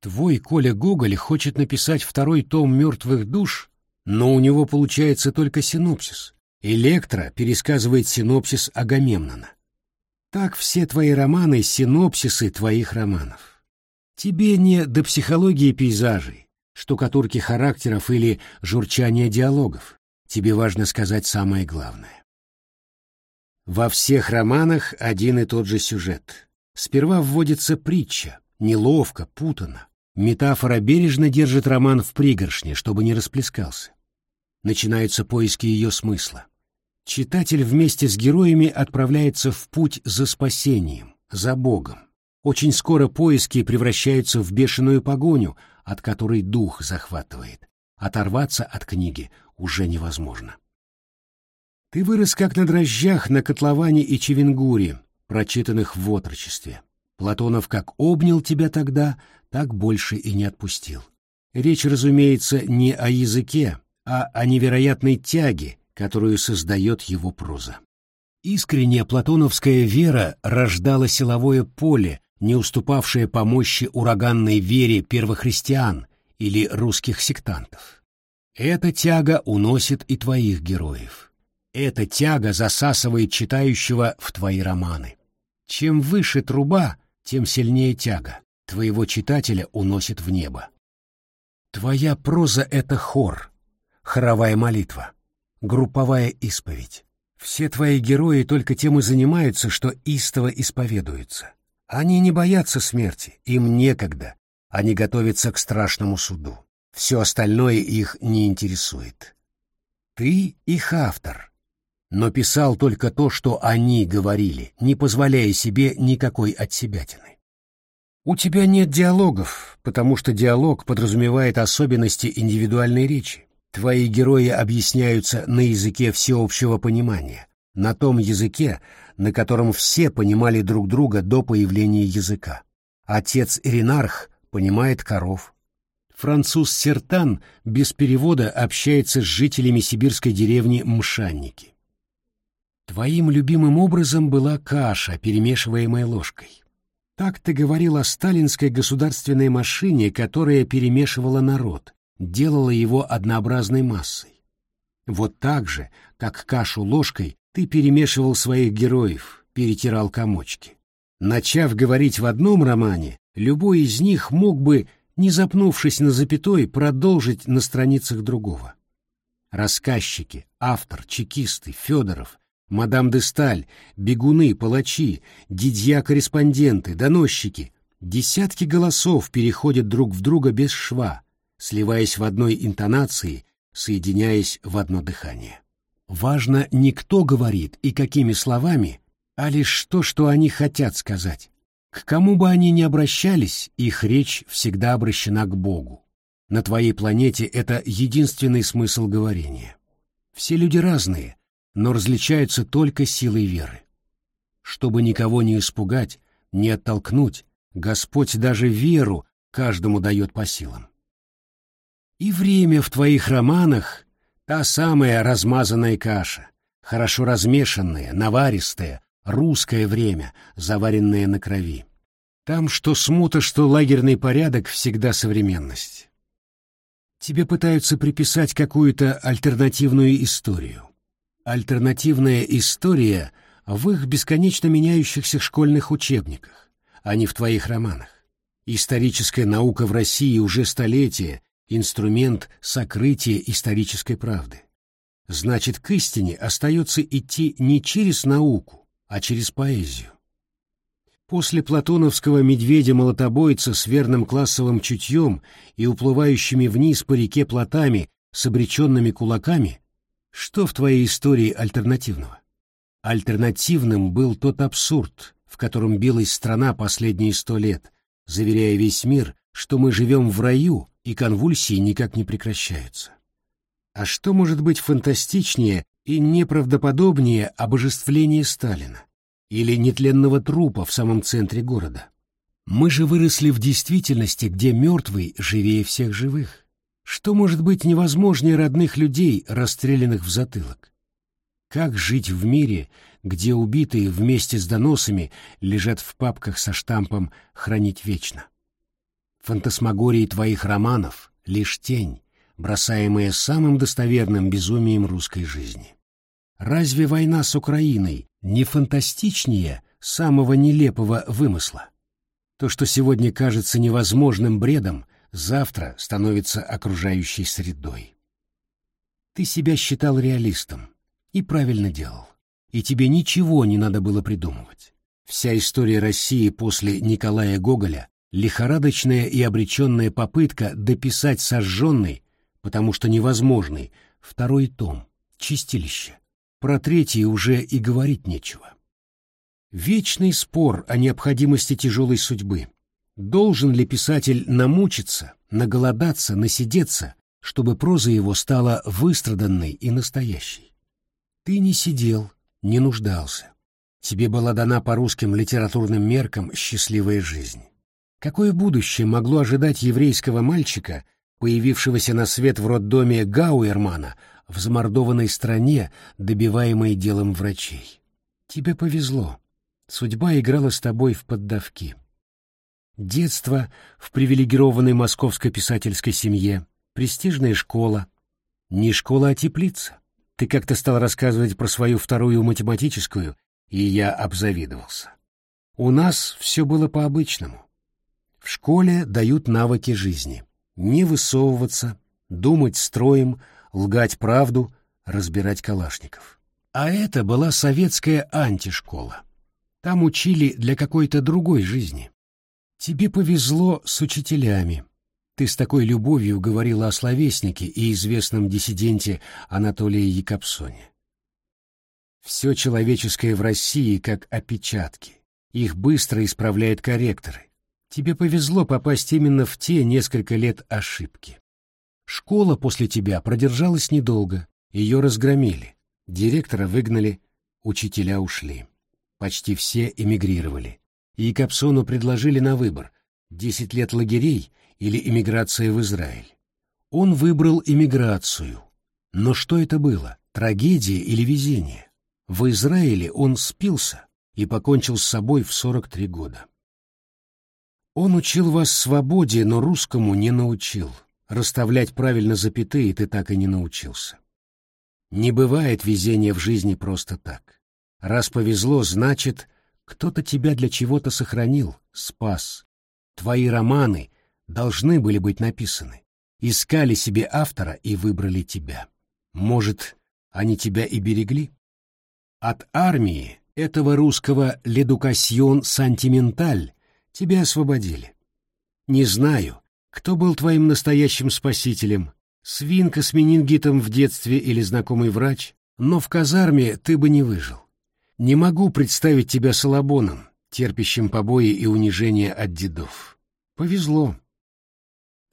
Твой Коля Гоголь хочет написать второй том «Мертвых душ», но у него получается только синопсис, Электра пересказывает синопсис Агамемнона. Так все твои романы — синопсисы твоих романов. Тебе не до психологии пейзажей, штукатурки характеров или журчания диалогов. Тебе важно сказать самое главное. Во всех романах один и тот же сюжет. Сперва вводится притча, неловко, путано. Метафора бережно держит роман в пригоршне, чтобы не расплескался. Начинаются поиски ее смысла. Читатель вместе с героями отправляется в путь за спасением, за Богом. Очень скоро поиски превращаются в бешеную погоню, от которой дух захватывает. Оторваться от книги уже невозможно. Ты вырос как на дрожжах на котловане и чевенгуре, прочитанных в отрочестве. Платонов как обнял тебя тогда, так больше и не отпустил. Речь, разумеется, не о языке, а о невероятной тяге, которую создает его проза. Искренняя платоновская вера рождала силовое поле, не уступавшее по мощи ураганной вере первохристиан или русских сектантов. Эта тяга уносит и твоих героев. Эта тяга засасывает читающего в твои романы. Чем выше труба, тем сильнее тяга. Твоего читателя уносит в небо. Твоя проза — это хор, хоровая молитва групповая исповедь. Все твои герои только тем и занимаются, что истово исповедуются. Они не боятся смерти, им некогда. Они готовятся к страшному суду. Все остальное их не интересует. Ты их автор, но писал только то, что они говорили, не позволяя себе никакой отсебятины. У тебя нет диалогов, потому что диалог подразумевает особенности индивидуальной речи. Твои герои объясняются на языке всеобщего понимания, на том языке, на котором все понимали друг друга до появления языка. Отец Иринарх понимает коров. Француз Сертан без перевода общается с жителями сибирской деревни Мшанники. Твоим любимым образом была каша, перемешиваемая ложкой. Так ты говорил о сталинской государственной машине, которая перемешивала народ, делала его однообразной массой. Вот так же, как кашу ложкой, ты перемешивал своих героев, перетирал комочки. Начав говорить в одном романе, любой из них мог бы, не запнувшись на запятой, продолжить на страницах другого. Рассказчики, автор, чекисты, Федоров, мадам де Сталь, бегуны, палачи, дидья-корреспонденты, доносчики — десятки голосов переходят друг в друга без шва, сливаясь в одной интонации, соединяясь в одно дыхание. Важно не кто говорит и какими словами, а лишь то, что они хотят сказать. К кому бы они ни обращались, их речь всегда обращена к Богу. На твоей планете это единственный смысл говорения. Все люди разные, но различаются только силой веры. Чтобы никого не испугать, не оттолкнуть, Господь даже веру каждому дает по силам. И время в твоих романах — та самая размазанная каша, хорошо размешанная, наваристая, русское время, заваренное на крови. Там что смута, что лагерный порядок всегда современность. Тебе пытаются приписать какую-то альтернативную историю. Альтернативная история в их бесконечно меняющихся школьных учебниках, а не в твоих романах. Историческая наука в России уже столетия инструмент сокрытия исторической правды. Значит, к истине остается идти не через науку, а через поэзию. После платоновского медведя-молотобойца с верным классовым чутьем и уплывающими вниз по реке плотами с обреченными кулаками, что в твоей истории альтернативного? Альтернативным был тот абсурд, в котором билась страна последние сто лет, заверяя весь мир, что мы живем в раю, и конвульсии никак не прекращаются. А что может быть фантастичнее и неправдоподобнее обожествления Сталина или нетленного трупа в самом центре города? Мы же выросли в действительности, где мертвый живее всех живых. Что может быть невозможнее родных людей, расстрелянных в затылок? Как жить в мире, где убитые вместе с доносами лежат в папках со штампом «Хранить вечно»? Фантасмагории твоих романов — лишь тень, бросаемая самым достоверным безумием русской жизни. Разве война с Украиной не фантастичнее самого нелепого вымысла? То, что сегодня кажется невозможным бредом, завтра становится окружающей средой. Ты себя считал реалистом и правильно делал. И тебе ничего не надо было придумывать. Вся история России после Николая Гоголя — лихорадочная и обреченная попытка дописать сожженный, потому что невозможный, второй том, чистилище. Про третий уже и говорить нечего. Вечный спор о необходимости тяжелой судьбы. Должен ли писатель намучиться, наголодаться, насидеться, чтобы проза его стала выстраданной и настоящей? Ты не сидел, не нуждался. Тебе была дана по русским литературным меркам счастливая жизнь. Какое будущее могло ожидать еврейского мальчика, появившегося на свет в роддоме Гауэрмана, в замордованной стране, добиваемой делом врачей. Тебе повезло. Судьба играла с тобой в поддавки. Детство в привилегированной московской писательской семье, престижная школа. Не школа, а теплица. Ты как-то стал рассказывать про свою вторую математическую, и я обзавидовался. У нас все было по-обычному. В школе дают навыки жизни. Не высовываться, думать строем, лгать правду, разбирать калашников. А это была советская антишкола. Там учили для какой-то другой жизни. Тебе повезло с учителями. Ты с такой любовью говорила о словеснике и известном диссиденте Анатолии Якобсоне. Все человеческое в России как опечатки. Их быстро исправляют корректоры. Тебе повезло попасть именно в те несколько лет ошибки. Школа после тебя продержалась недолго, ее разгромили, директора выгнали, учителя ушли. Почти все эмигрировали. И Капсону предложили на выбор — десять лет лагерей или эмиграция в Израиль. Он выбрал эмиграцию. Но что это было, трагедия или везение? В Израиле он спился и покончил с собой в 43 года. Он учил вас свободе, но русскому не научил. Расставлять правильно запятые ты так и не научился. Не бывает везения в жизни просто так. Раз повезло, значит, кто-то тебя для чего-то сохранил, спас. Твои романы должны были быть написаны. Искали себе автора и выбрали тебя. Может, они тебя и берегли? От армии этого русского «ледукасьон сантименталь» тебя освободили. Не знаю, кто был твоим настоящим спасителем, свинка с менингитом в детстве или знакомый врач, но в казарме ты бы не выжил. Не могу представить тебя Солобоном, терпящим побои и унижения от дедов. Повезло.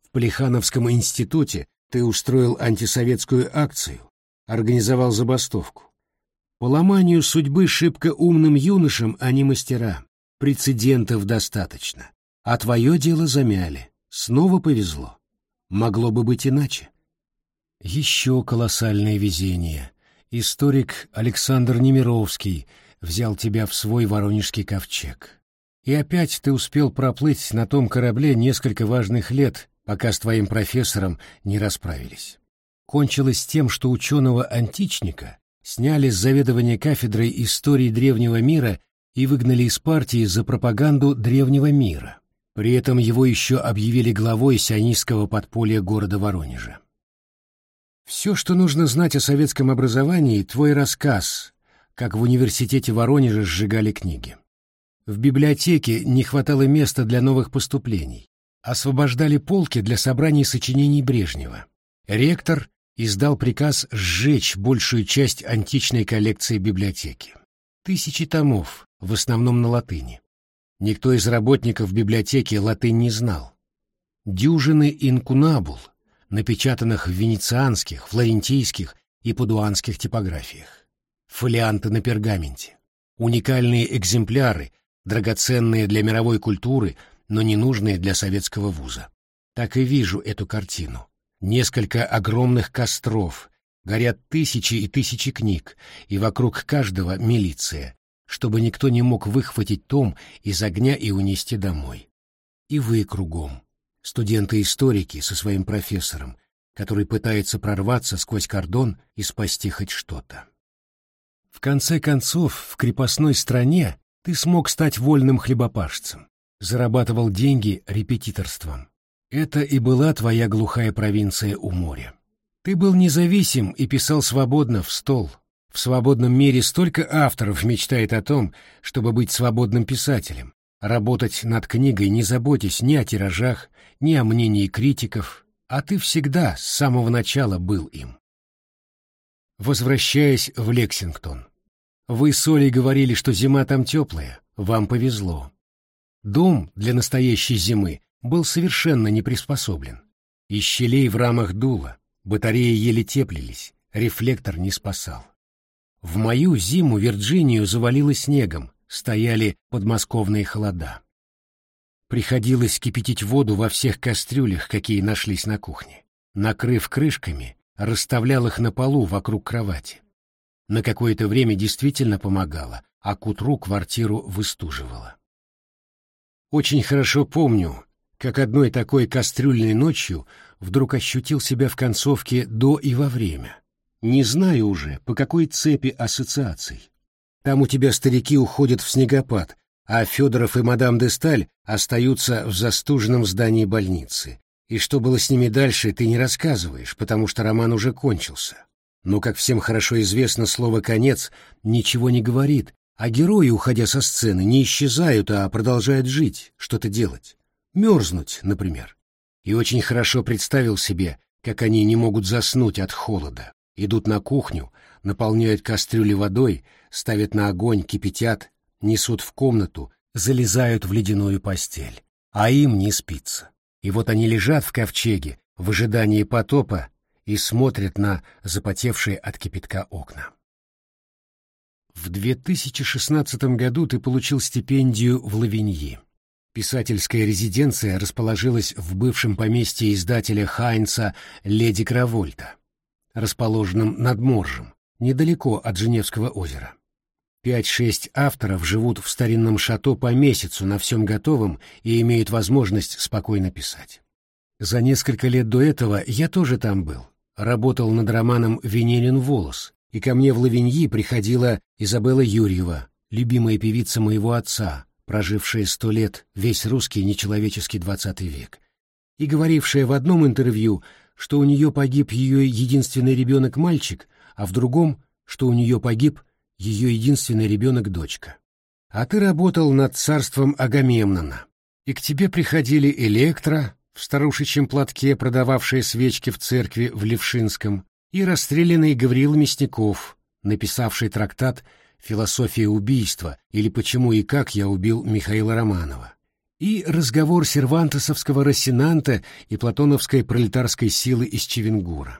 В Плехановском институте ты устроил антисоветскую акцию, организовал забастовку. По ломанию судьбы шибко умным юношам они мастера. Прецедентов достаточно. А твое дело замяли. Снова повезло. Могло бы быть иначе. Еще колоссальное везение историк Александр Немировский взял тебя в свой воронежский ковчег. И опять ты успел проплыть на том корабле несколько важных лет, пока с твоим профессором не расправились. Кончилось тем, что ученого-античника сняли с заведования кафедрой истории древнего мира и выгнали из партии за пропаганду древнего мира. При этом его еще объявили главой сионистского подполья города Воронежа. Все, что нужно знать о советском образовании, твой рассказ, как в университете Воронежа сжигали книги. В библиотеке не хватало места для новых поступлений. Освобождали полки для собраний сочинений Брежнева. Ректор издал приказ сжечь большую часть античной коллекции библиотеки. Тысячи томов, в основном на латыни. Никто из работников библиотеки латынь не знал. Дюжины инкунабул, напечатанных в венецианских, флорентийских и падуанских типографиях. Фолианты на пергаменте. Уникальные экземпляры, драгоценные для мировой культуры, но ненужные для советского вуза. Так и вижу эту картину. Несколько огромных костров, горят тысячи и тысячи книг, и вокруг каждого милиция, чтобы никто не мог выхватить том из огня и унести домой. И вы кругом, студенты-историки со своим профессором, который пытается прорваться сквозь кордон и спасти хоть что-то. В конце концов, в крепостной стране ты смог стать вольным хлебопашцем, зарабатывал деньги репетиторством. Это и была твоя глухая провинция у моря. Ты был независим и писал свободно в стол. В свободном мире столько авторов мечтает о том, чтобы быть свободным писателем, работать над книгой, не заботясь ни о тиражах, ни о мнении критиков, а ты всегда с самого начала был им. Возвращаясь в Лексингтон. Вы с Олей говорили, что зима там теплая, вам повезло. Дом для настоящей зимы был совершенно не приспособлен. Из щелей в рамах дуло, батареи еле теплились, рефлектор не спасал. В мою зиму Вирджинию завалило снегом, стояли подмосковные холода. Приходилось кипятить воду во всех кастрюлях, какие нашлись на кухне. Накрыв крышками, расставлял их на полу вокруг кровати. На какое-то время действительно помогало, а к утру квартиру выстуживало. Очень хорошо помню, как одной такой кастрюльной ночью вдруг ощутил себя в концовке до и во время. Не знаю уже, по какой цепи ассоциаций. Там у тебя старики уходят в снегопад, а Федоров и мадам де Сталь остаются в застуженном здании больницы. И что было с ними дальше, ты не рассказываешь, потому что роман уже кончился. Но, как всем хорошо известно, слово «конец» ничего не говорит, а герои, уходя со сцены, не исчезают, а продолжают жить, что-то делать. Мерзнуть, например. И очень хорошо представил себе, как они не могут заснуть от холода. Идут на кухню, наполняют кастрюли водой, ставят на огонь, кипятят, несут в комнату, залезают в ледяную постель. А им не спится. И вот они лежат в ковчеге, в ожидании потопа, и смотрят на запотевшие от кипятка окна. В 2016 году ты получил стипендию в Лавиньи. Писательская резиденция расположилась в бывшем поместье издателя Хайнца «Леди Кравольта», расположенном над Моржем, недалеко от Женевского озера. Пять-шесть авторов живут в старинном шато по месяцу на всем готовом и имеют возможность спокойно писать. За несколько лет до этого я тоже там был, работал над романом «Венерин волос», и ко мне в Лавиньи приходила Изабелла Юрьева, любимая певица моего отца, прожившая сто лет весь русский нечеловеческий двадцатый век, и говорившая в одном интервью, что у нее погиб ее единственный ребенок-мальчик, а в другом, что у нее погиб ее единственный ребенок-дочка. А ты работал над царством Агамемнона, и к тебе приходили Электра, в старушечьем платке, продававшая свечки в церкви в Левшинском, и расстрелянный Гавриил Мясников, написавший трактат «Философия убийства» или «Почему и как я убил Михаила Романова», и разговор сервантесовского Рассенанта и платоновской пролетарской силы из Чевенгура.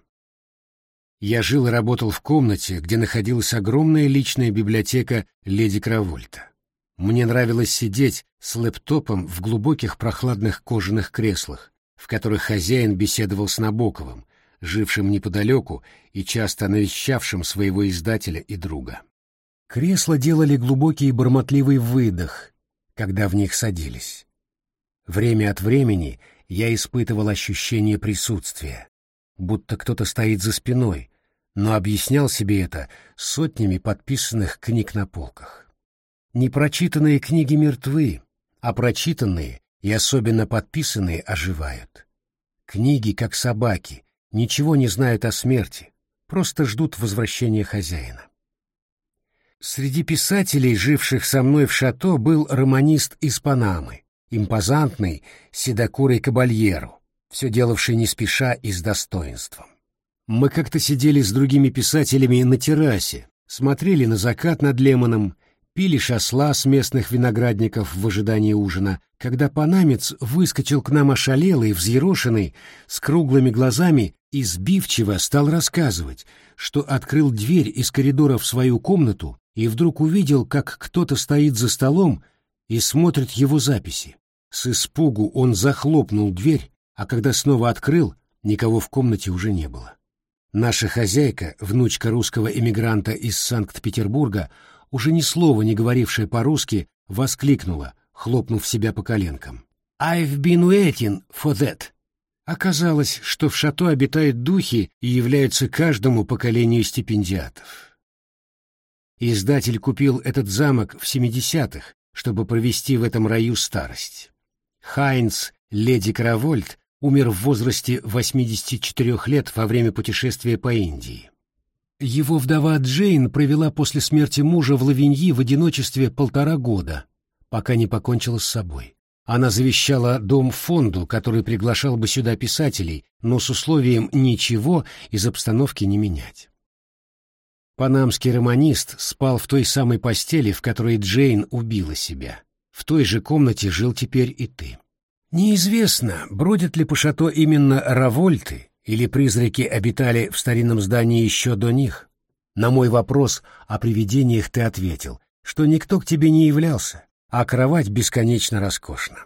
Я жил и работал в комнате, где находилась огромная личная библиотека леди Кравольта. Мне нравилось сидеть с лэптопом в глубоких прохладных кожаных креслах, в которых хозяин беседовал с Набоковым, жившим неподалеку и часто навещавшим своего издателя и друга. Кресла делали глубокий бормотливый выдох, когда в них садились. Время от времени я испытывал ощущение присутствия, будто кто-то стоит за спиной, но объяснял себе это сотнями подписанных книг на полках. Непрочитанные книги мертвы, а прочитанные и особенно подписанные оживают. Книги, как собаки, ничего не знают о смерти, просто ждут возвращения хозяина. Среди писателей, живших со мной в шато, был романист из Панамы, импозантный седокурый кабальеру, все делавший не спеша и с достоинством. Мы как-то сидели с другими писателями на террасе, смотрели на закат над Лемоном, пили шасла с местных виноградников в ожидании ужина, когда панамец выскочил к нам ошалелый, взъерошенный, с круглыми глазами и сбивчиво стал рассказывать, что открыл дверь из коридора в свою комнату и вдруг увидел, как кто-то стоит за столом и смотрит его записи. С испугу он захлопнул дверь, а когда снова открыл, никого в комнате уже не было. Наша хозяйка, внучка русского эмигранта из Санкт-Петербурга, уже ни слова не говорившая по-русски, воскликнула, хлопнув себя по коленкам. «I've been waiting for that!» Оказалось, что в шато обитают духи и являются каждому поколению стипендиатов. Издатель купил этот замок в 70-х, чтобы провести в этом раю старость. Хайнц Леди Каравольт умер в возрасте 84 лет во время путешествия по Индии. Его вдова Джейн провела после смерти мужа в Лавиньи в одиночестве полтора года, пока не покончила с собой. Она завещала дом фонду, который приглашал бы сюда писателей, но с условием ничего из обстановки не менять. Панамский романист спал в той самой постели, в которой Джейн убила себя. В той же комнате жил теперь и ты. Неизвестно, бродят ли по шато именно Равольты, или призраки обитали в старинном здании еще до них? На мой вопрос о привидениях ты ответил, что никто к тебе не являлся, а кровать бесконечно роскошна.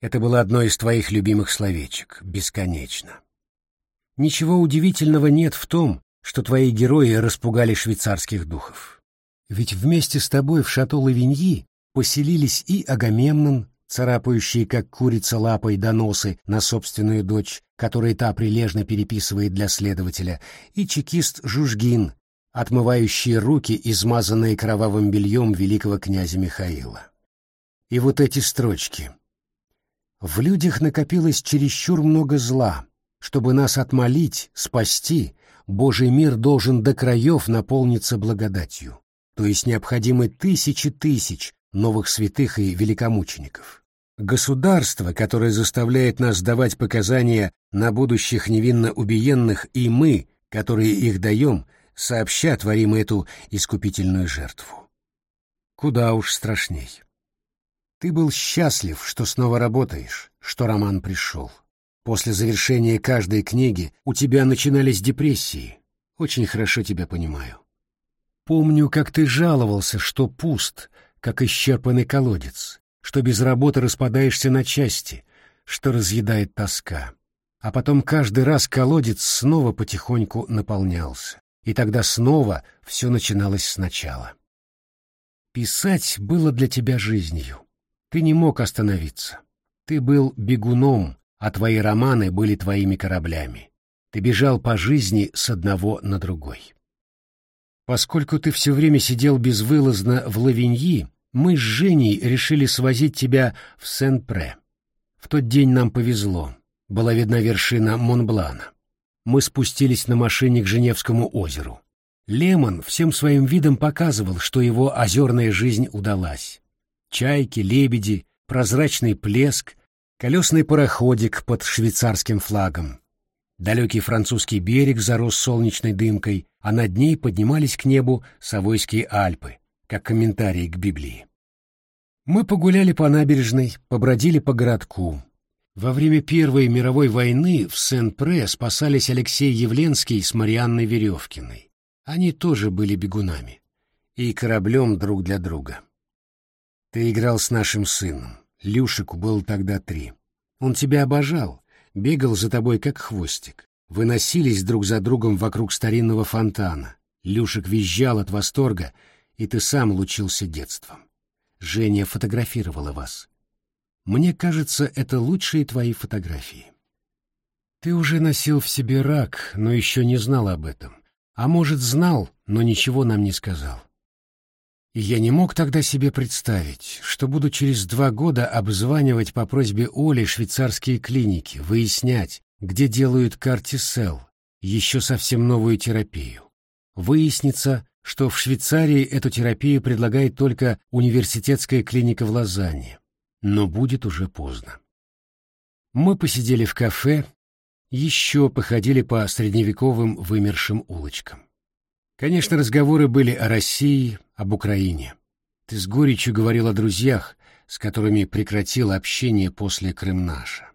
Это было одно из твоих любимых словечек — «бесконечно». Ничего удивительного нет в том, что твои герои распугали швейцарских духов. Ведь вместе с тобой в шато Лавиньи поселились и Агамемнон, царапающий, как курица лапой доносы на собственную дочь, которые та прилежно переписывает для следователя, и чекист Жужгин, отмывающий руки, измазанные кровавым бельем великого князя Михаила. И вот эти строчки. В людях накопилось чересчур много зла. Чтобы нас отмолить, спасти, Божий мир должен до краев наполниться благодатью, то есть необходимы тысячи тысяч новых святых и великомучеников. Государство, которое заставляет нас давать показания на будущих невинно убиенных, и мы, которые их даем, сообща творим эту искупительную жертву. Куда уж страшней. Ты был счастлив, что снова работаешь, что роман пришел. После завершения каждой книги у тебя начинались депрессии. Очень хорошо тебя понимаю. Помню, как ты жаловался, что пуст, как исчерпанный колодец, что без работы распадаешься на части, что разъедает тоска. А потом каждый раз колодец снова потихоньку наполнялся, и тогда снова все начиналось сначала. Писать было для тебя жизнью. Ты не мог остановиться. Ты был бегуном, а твои романы были твоими кораблями. Ты бежал по жизни с одного на другой. Поскольку ты все время сидел безвылазно в Лавиньи, мы с Женей решили свозить тебя в Сен-Пре. В тот день нам повезло. Была видна вершина Монблана. Мы спустились на машине к Женевскому озеру. Лемон всем своим видом показывал, что его озерная жизнь удалась. Чайки, лебеди, прозрачный плеск, колесный пароходик под швейцарским флагом. Далекий французский берег зарос солнечной дымкой, а над ней поднимались к небу Савойские Альпы, как комментарии к Библии. Мы погуляли по набережной, побродили по городку. Во время Первой мировой войны в Сен-Пре спасались Алексей Явленский с Марианной Веревкиной. Они тоже были бегунами. И кораблем друг для друга. Ты играл с нашим сыном. Люшику было тогда три. Он тебя обожал, бегал за тобой как хвостик. Вы носились друг за другом вокруг старинного фонтана. Люшик визжал от восторга, и ты сам лучился детством. Женя фотографировала вас. Мне кажется, это лучшие твои фотографии. Ты уже носил в себе рак, но еще не знал об этом. А может, знал, но ничего нам не сказал. И я не мог тогда себе представить, что буду через два года обзванивать по просьбе Оли швейцарские клиники, выяснять, где делают картисел, еще совсем новую терапию. Выяснится, что в Швейцарии эту терапию предлагает только университетская клиника в Лозанне. Но будет уже поздно. Мы посидели в кафе, еще походили по средневековым вымершим улочкам. Конечно, разговоры были о России, об Украине. Ты с горечью говорил о друзьях, с которыми прекратил общение после Крымнаша.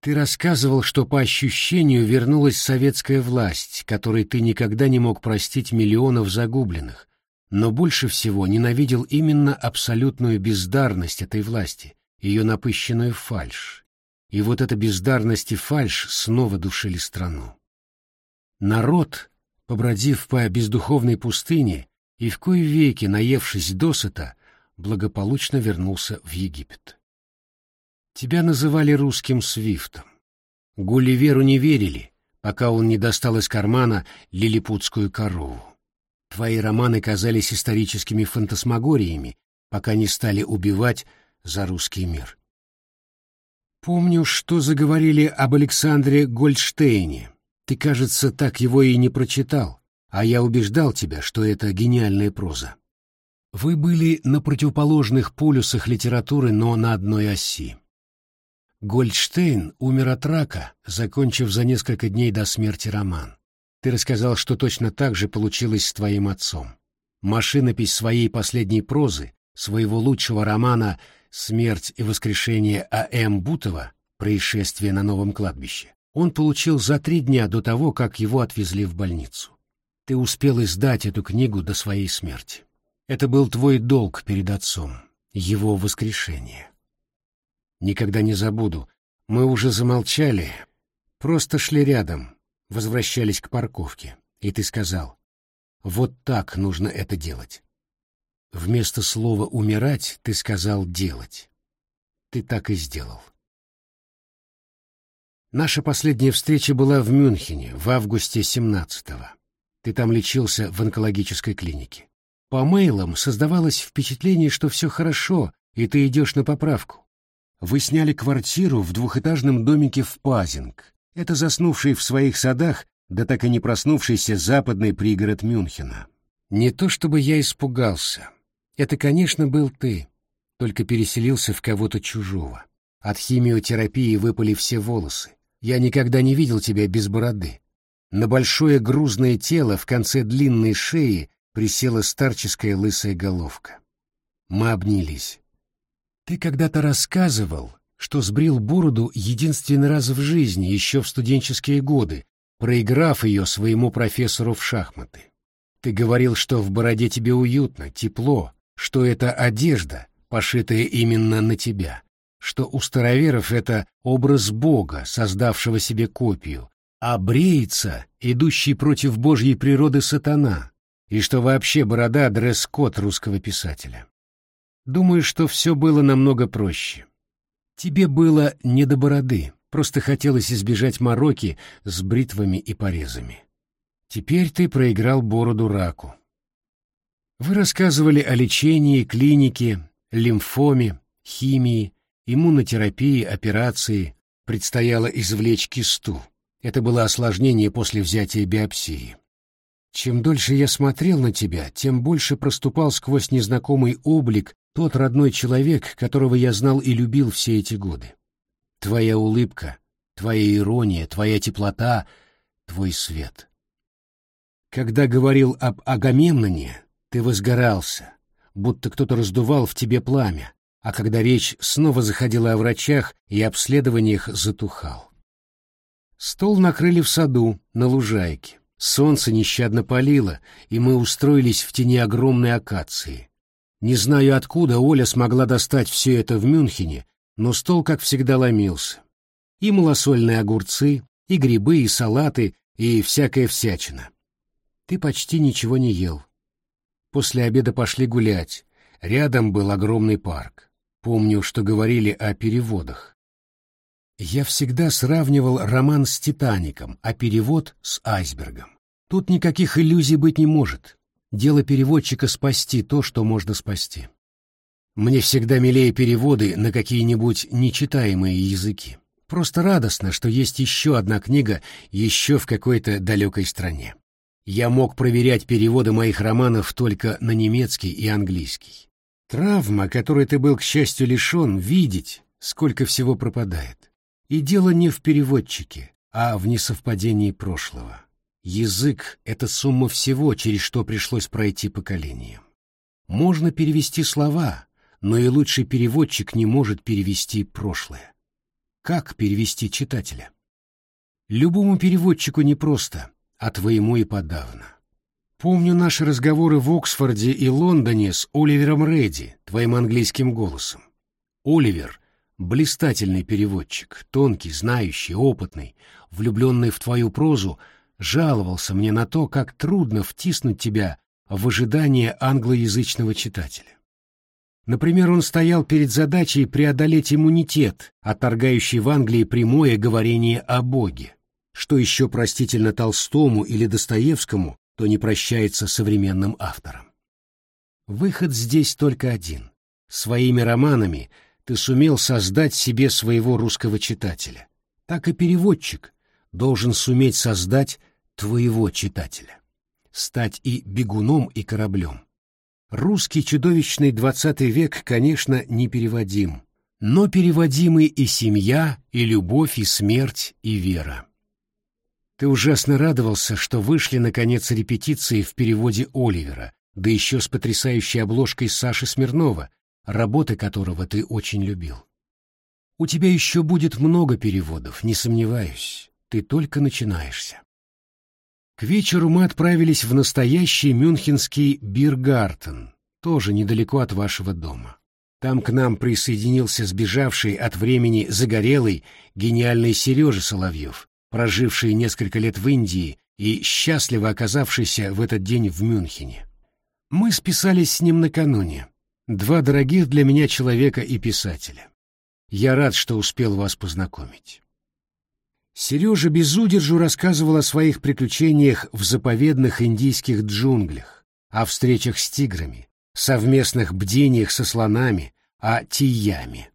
Ты рассказывал, что по ощущению вернулась советская власть, которой ты никогда не мог простить миллионов загубленных, но больше всего ненавидел именно абсолютную бездарность этой власти, ее напыщенную фальшь. И вот эта бездарность и фальшь снова душили страну. Народ побродив по бездуховной пустыне и в кои веки наевшись досыта, благополучно вернулся в Египет. Тебя называли русским свифтом. Гулливеру не верили, пока он не достал из кармана лилипутскую корову. Твои романы казались историческими фантасмагориями, пока не стали убивать за русский мир. Помню, что заговорили об Александре Гольдштейне. Ты, кажется, так его и не прочитал, а я убеждал тебя, что это гениальная проза. Вы были на противоположных полюсах литературы, но на одной оси. Гольдштейн умер от рака, закончив за несколько дней до смерти роман. Ты рассказал, что точно так же получилось с твоим отцом. Машинопись своей последней прозы, своего лучшего романа «Смерть и воскрешение А.М. Бутова. Происшествие на новом кладбище» он получил за три дня до того, как его отвезли в больницу. Ты успел издать эту книгу до своей смерти. Это был твой долг перед отцом, его воскрешение. Никогда не забуду. Мы уже замолчали, просто шли рядом, возвращались к парковке, и ты сказал, вот так нужно это делать. Вместо слова «умирать» ты сказал «делать». Ты так и сделал. Наша последняя встреча была в Мюнхене в августе 17-го. Ты там лечился в онкологической клинике. По мейлам создавалось впечатление, что все хорошо, и ты идешь на поправку. Вы сняли квартиру в двухэтажном домике в Пазинг, это заснувший в своих садах, да так и не проснувшийся западный пригород Мюнхена. Не то чтобы я испугался. Это, конечно, был ты, только переселился в кого-то чужого. От химиотерапии выпали все волосы. Я никогда не видел тебя без бороды. На большое грузное тело в конце длинной шеи присела старческая лысая головка. Мы обнялись. Ты когда-то рассказывал, что сбрил бороду единственный раз в жизни, еще в студенческие годы, проиграв ее своему профессору в шахматы. Ты говорил, что в бороде тебе уютно, тепло, что это одежда, пошитая именно на тебя, что у староверов это образ Бога, создавшего себе копию, а бреется, идущий против Божьей природы сатана, и что вообще борода — дресс-код русского писателя. Думаю, что все было намного проще. Тебе было не до бороды, просто хотелось избежать мороки с бритвами и порезами. Теперь ты проиграл бороду раку. Вы рассказывали о лечении, клинике, лимфоме, химии, иммунотерапии, операции. Предстояло извлечь кисту. Это было осложнение после взятия биопсии. Чем дольше я смотрел на тебя, тем больше проступал сквозь незнакомый облик тот родной человек, которого я знал и любил все эти годы. Твоя улыбка, твоя ирония, твоя теплота, твой свет. Когда говорил об Агамемноне, ты возгорался, будто кто-то раздувал в тебе пламя, а когда речь снова заходила о врачах и обследованиях, затухал. Стол накрыли в саду, на лужайке. Солнце нещадно палило, и мы устроились в тени огромной акации. Не знаю, откуда Оля смогла достать все это в Мюнхене, но стол, как всегда, ломился. И малосольные огурцы, и грибы, и салаты, и всякая всячина. Ты почти ничего не ел. После обеда пошли гулять. Рядом был огромный парк. Помню, что говорили о переводах. Я всегда сравнивал роман с «Титаником», а перевод — с «Айсбергом». Тут никаких иллюзий быть не может. Дело переводчика спасти то, что можно спасти. Мне всегда милее переводы на какие-нибудь нечитаемые языки. Просто радостно, что есть еще одна книга еще в какой-то далекой стране. Я мог проверять переводы моих романов только на немецкий и английский. Травма, которой ты был, к счастью, лишен, видеть, сколько всего пропадает. И дело не в переводчике, а в несовпадении прошлого. Язык — это сумма всего, через что пришлось пройти поколениям. Можно перевести слова, но и лучший переводчик не может перевести прошлое. Как перевести читателя? Любому переводчику непросто, а твоему и подавно. Помню наши разговоры в Оксфорде и Лондоне с Оливером Редди, твоим английским голосом. Оливер — блистательный переводчик, тонкий, знающий, опытный, влюбленный в твою прозу — жаловался мне на то, как трудно втиснуть тебя в ожидание англоязычного читателя. Например, он стоял перед задачей преодолеть иммунитет, отторгающий в Англии прямое говорение о Боге. Что еще простительно Толстому или Достоевскому, то не прощается современным авторам. Выход здесь только один. Своими романами ты сумел создать себе своего русского читателя. Так и переводчик должен суметь создать твоего читателя. Стать и бегуном, и кораблем. Русский чудовищный двадцатый век, конечно, непереводим, но переводимы и семья, и любовь, и смерть, и вера. Ты ужасно радовался, что вышли, наконец, репетиции в переводе Оливера, да еще с потрясающей обложкой Саши Смирнова, работы которого ты очень любил. У тебя еще будет много переводов, не сомневаюсь, ты только начинаешься. К вечеру мы отправились в настоящий мюнхенский Биргартен, тоже недалеко от вашего дома. Там к нам присоединился сбежавший от времени загорелый, гениальный Сережа Соловьев, проживший несколько лет в Индии и счастливо оказавшийся в этот день в Мюнхене. Мы списались с ним накануне. Два дорогих для меня человека и писателя. Я рад, что успел вас познакомить. Сережа без удержу рассказывал о своих приключениях в заповедных индийских джунглях, о встречах с тиграми, совместных бдениях со слонами, о тиями.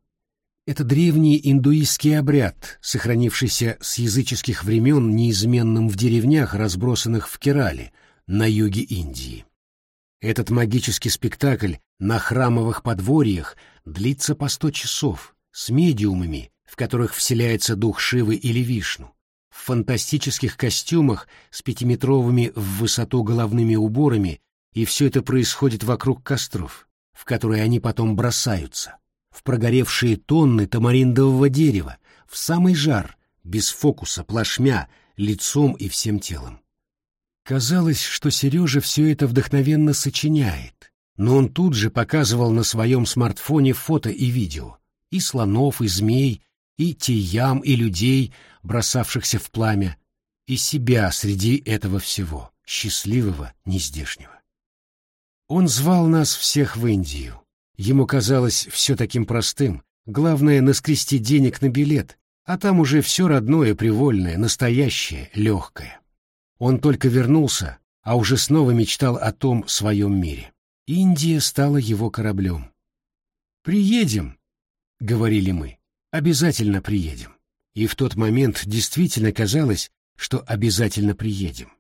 Это древний индуистский обряд, сохранившийся с языческих времен неизменным в деревнях, разбросанных в Керале, на юге Индии. Этот магический спектакль на храмовых подворьях длится по сто часов, с медиумами, в которых вселяется дух Шивы или Вишну, в фантастических костюмах с пятиметровыми в высоту головными уборами, и все это происходит вокруг костров, в которые они потом бросаются в прогоревшие тонны тамариндового дерева, в самый жар, без фокуса, плашмя, лицом и всем телом. Казалось, что Сережа все это вдохновенно сочиняет, но он тут же показывал на своем смартфоне фото и видео, и слонов, и змей, и теям, и людей, бросавшихся в пламя, и себя среди этого всего, счастливого, нездешнего. Он звал нас всех в Индию, Ему казалось все таким простым. Главное — наскрести денег на билет, а там уже все родное, привольное, настоящее, легкое. Он только вернулся, а уже снова мечтал о том своем мире. Индия стала его кораблем. «Приедем», — говорили мы, — «обязательно приедем». И в тот момент действительно казалось, что обязательно приедем.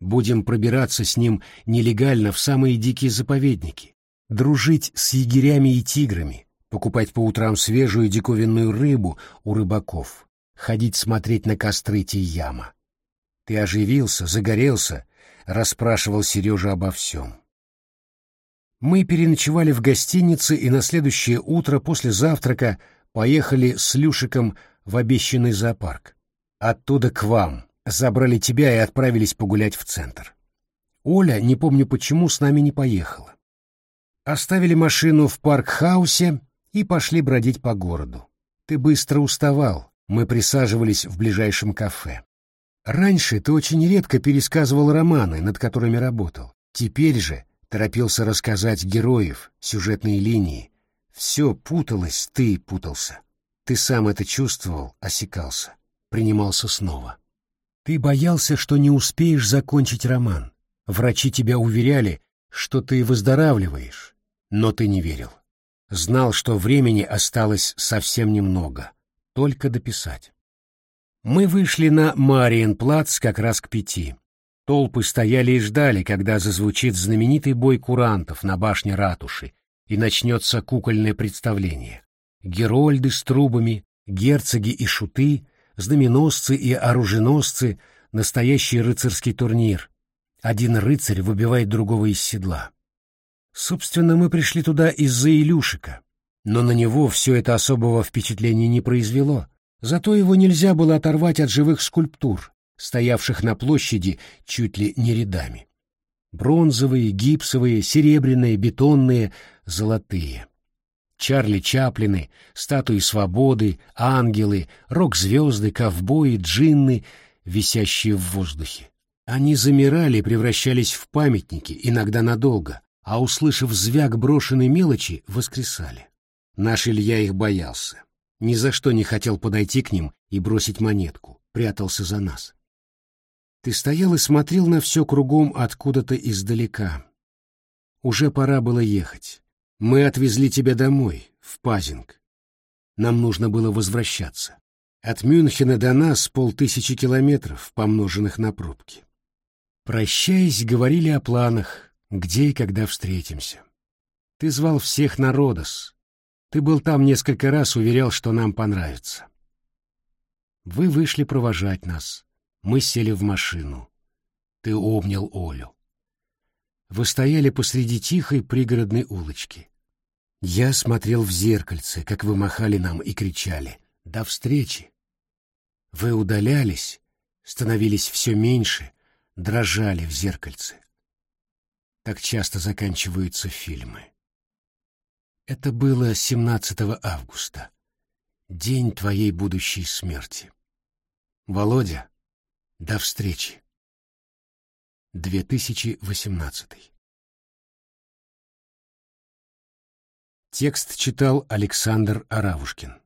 Будем пробираться с ним нелегально в самые дикие заповедники, дружить с егерями и тиграми, покупать по утрам свежую диковинную рыбу у рыбаков, ходить смотреть на костры Тияма. Ты оживился, загорелся, расспрашивал Сережа обо всем. Мы переночевали в гостинице и на следующее утро после завтрака поехали с Люшиком в обещанный зоопарк. Оттуда к вам, забрали тебя и отправились погулять в центр. Оля, не помню почему, с нами не поехала. Оставили машину в парк-хаусе и пошли бродить по городу. Ты быстро уставал, мы присаживались в ближайшем кафе. Раньше ты очень редко пересказывал романы, над которыми работал. Теперь же торопился рассказать героев, сюжетные линии. Все путалось, ты путался. Ты сам это чувствовал, осекался, принимался снова. Ты боялся, что не успеешь закончить роман. Врачи тебя уверяли, что ты выздоравливаешь, но ты не верил. Знал, что времени осталось совсем немного, только дописать. Мы вышли на Мариенплац как раз к пяти. Толпы стояли и ждали, когда зазвучит знаменитый бой курантов на башне ратуши и начнется кукольное представление. Герольды с трубами, герцоги и шуты, знаменосцы и оруженосцы, настоящий рыцарский турнир, один рыцарь выбивает другого из седла. Собственно, мы пришли туда из-за Илюшика, но на него все это особого впечатления не произвело. Зато его нельзя было оторвать от живых скульптур, стоявших на площади чуть ли не рядами. Бронзовые, гипсовые, серебряные, бетонные, золотые. Чарли Чаплины, статуи свободы, ангелы, рок-звезды, ковбои, джинны, висящие в воздухе. Они замирали, превращались в памятники, иногда надолго, а, услышав звяк брошенной мелочи, воскресали. Наш Илья их боялся. Ни за что не хотел подойти к ним и бросить монетку, прятался за нас. Ты стоял и смотрел на все кругом откуда-то издалека. Уже пора было ехать. Мы отвезли тебя домой, в Пазинг. Нам нужно было возвращаться. От Мюнхена до нас полтысячи километров, помноженных на пробки. Прощаясь, говорили о планах, где и когда встретимся. Ты звал всех на Родос. Ты был там несколько раз, уверял, что нам понравится. Вы вышли провожать нас. Мы сели в машину. Ты обнял Олю. Вы стояли посреди тихой пригородной улочки. Я смотрел в зеркальце, как вы махали нам и кричали «До встречи!». Вы удалялись, становились все меньше, дрожали в зеркальце. Так часто заканчиваются фильмы. Это было 17 августа, день твоей будущей смерти. Володя, до встречи. 2018 Текст читал Александр Аравушкин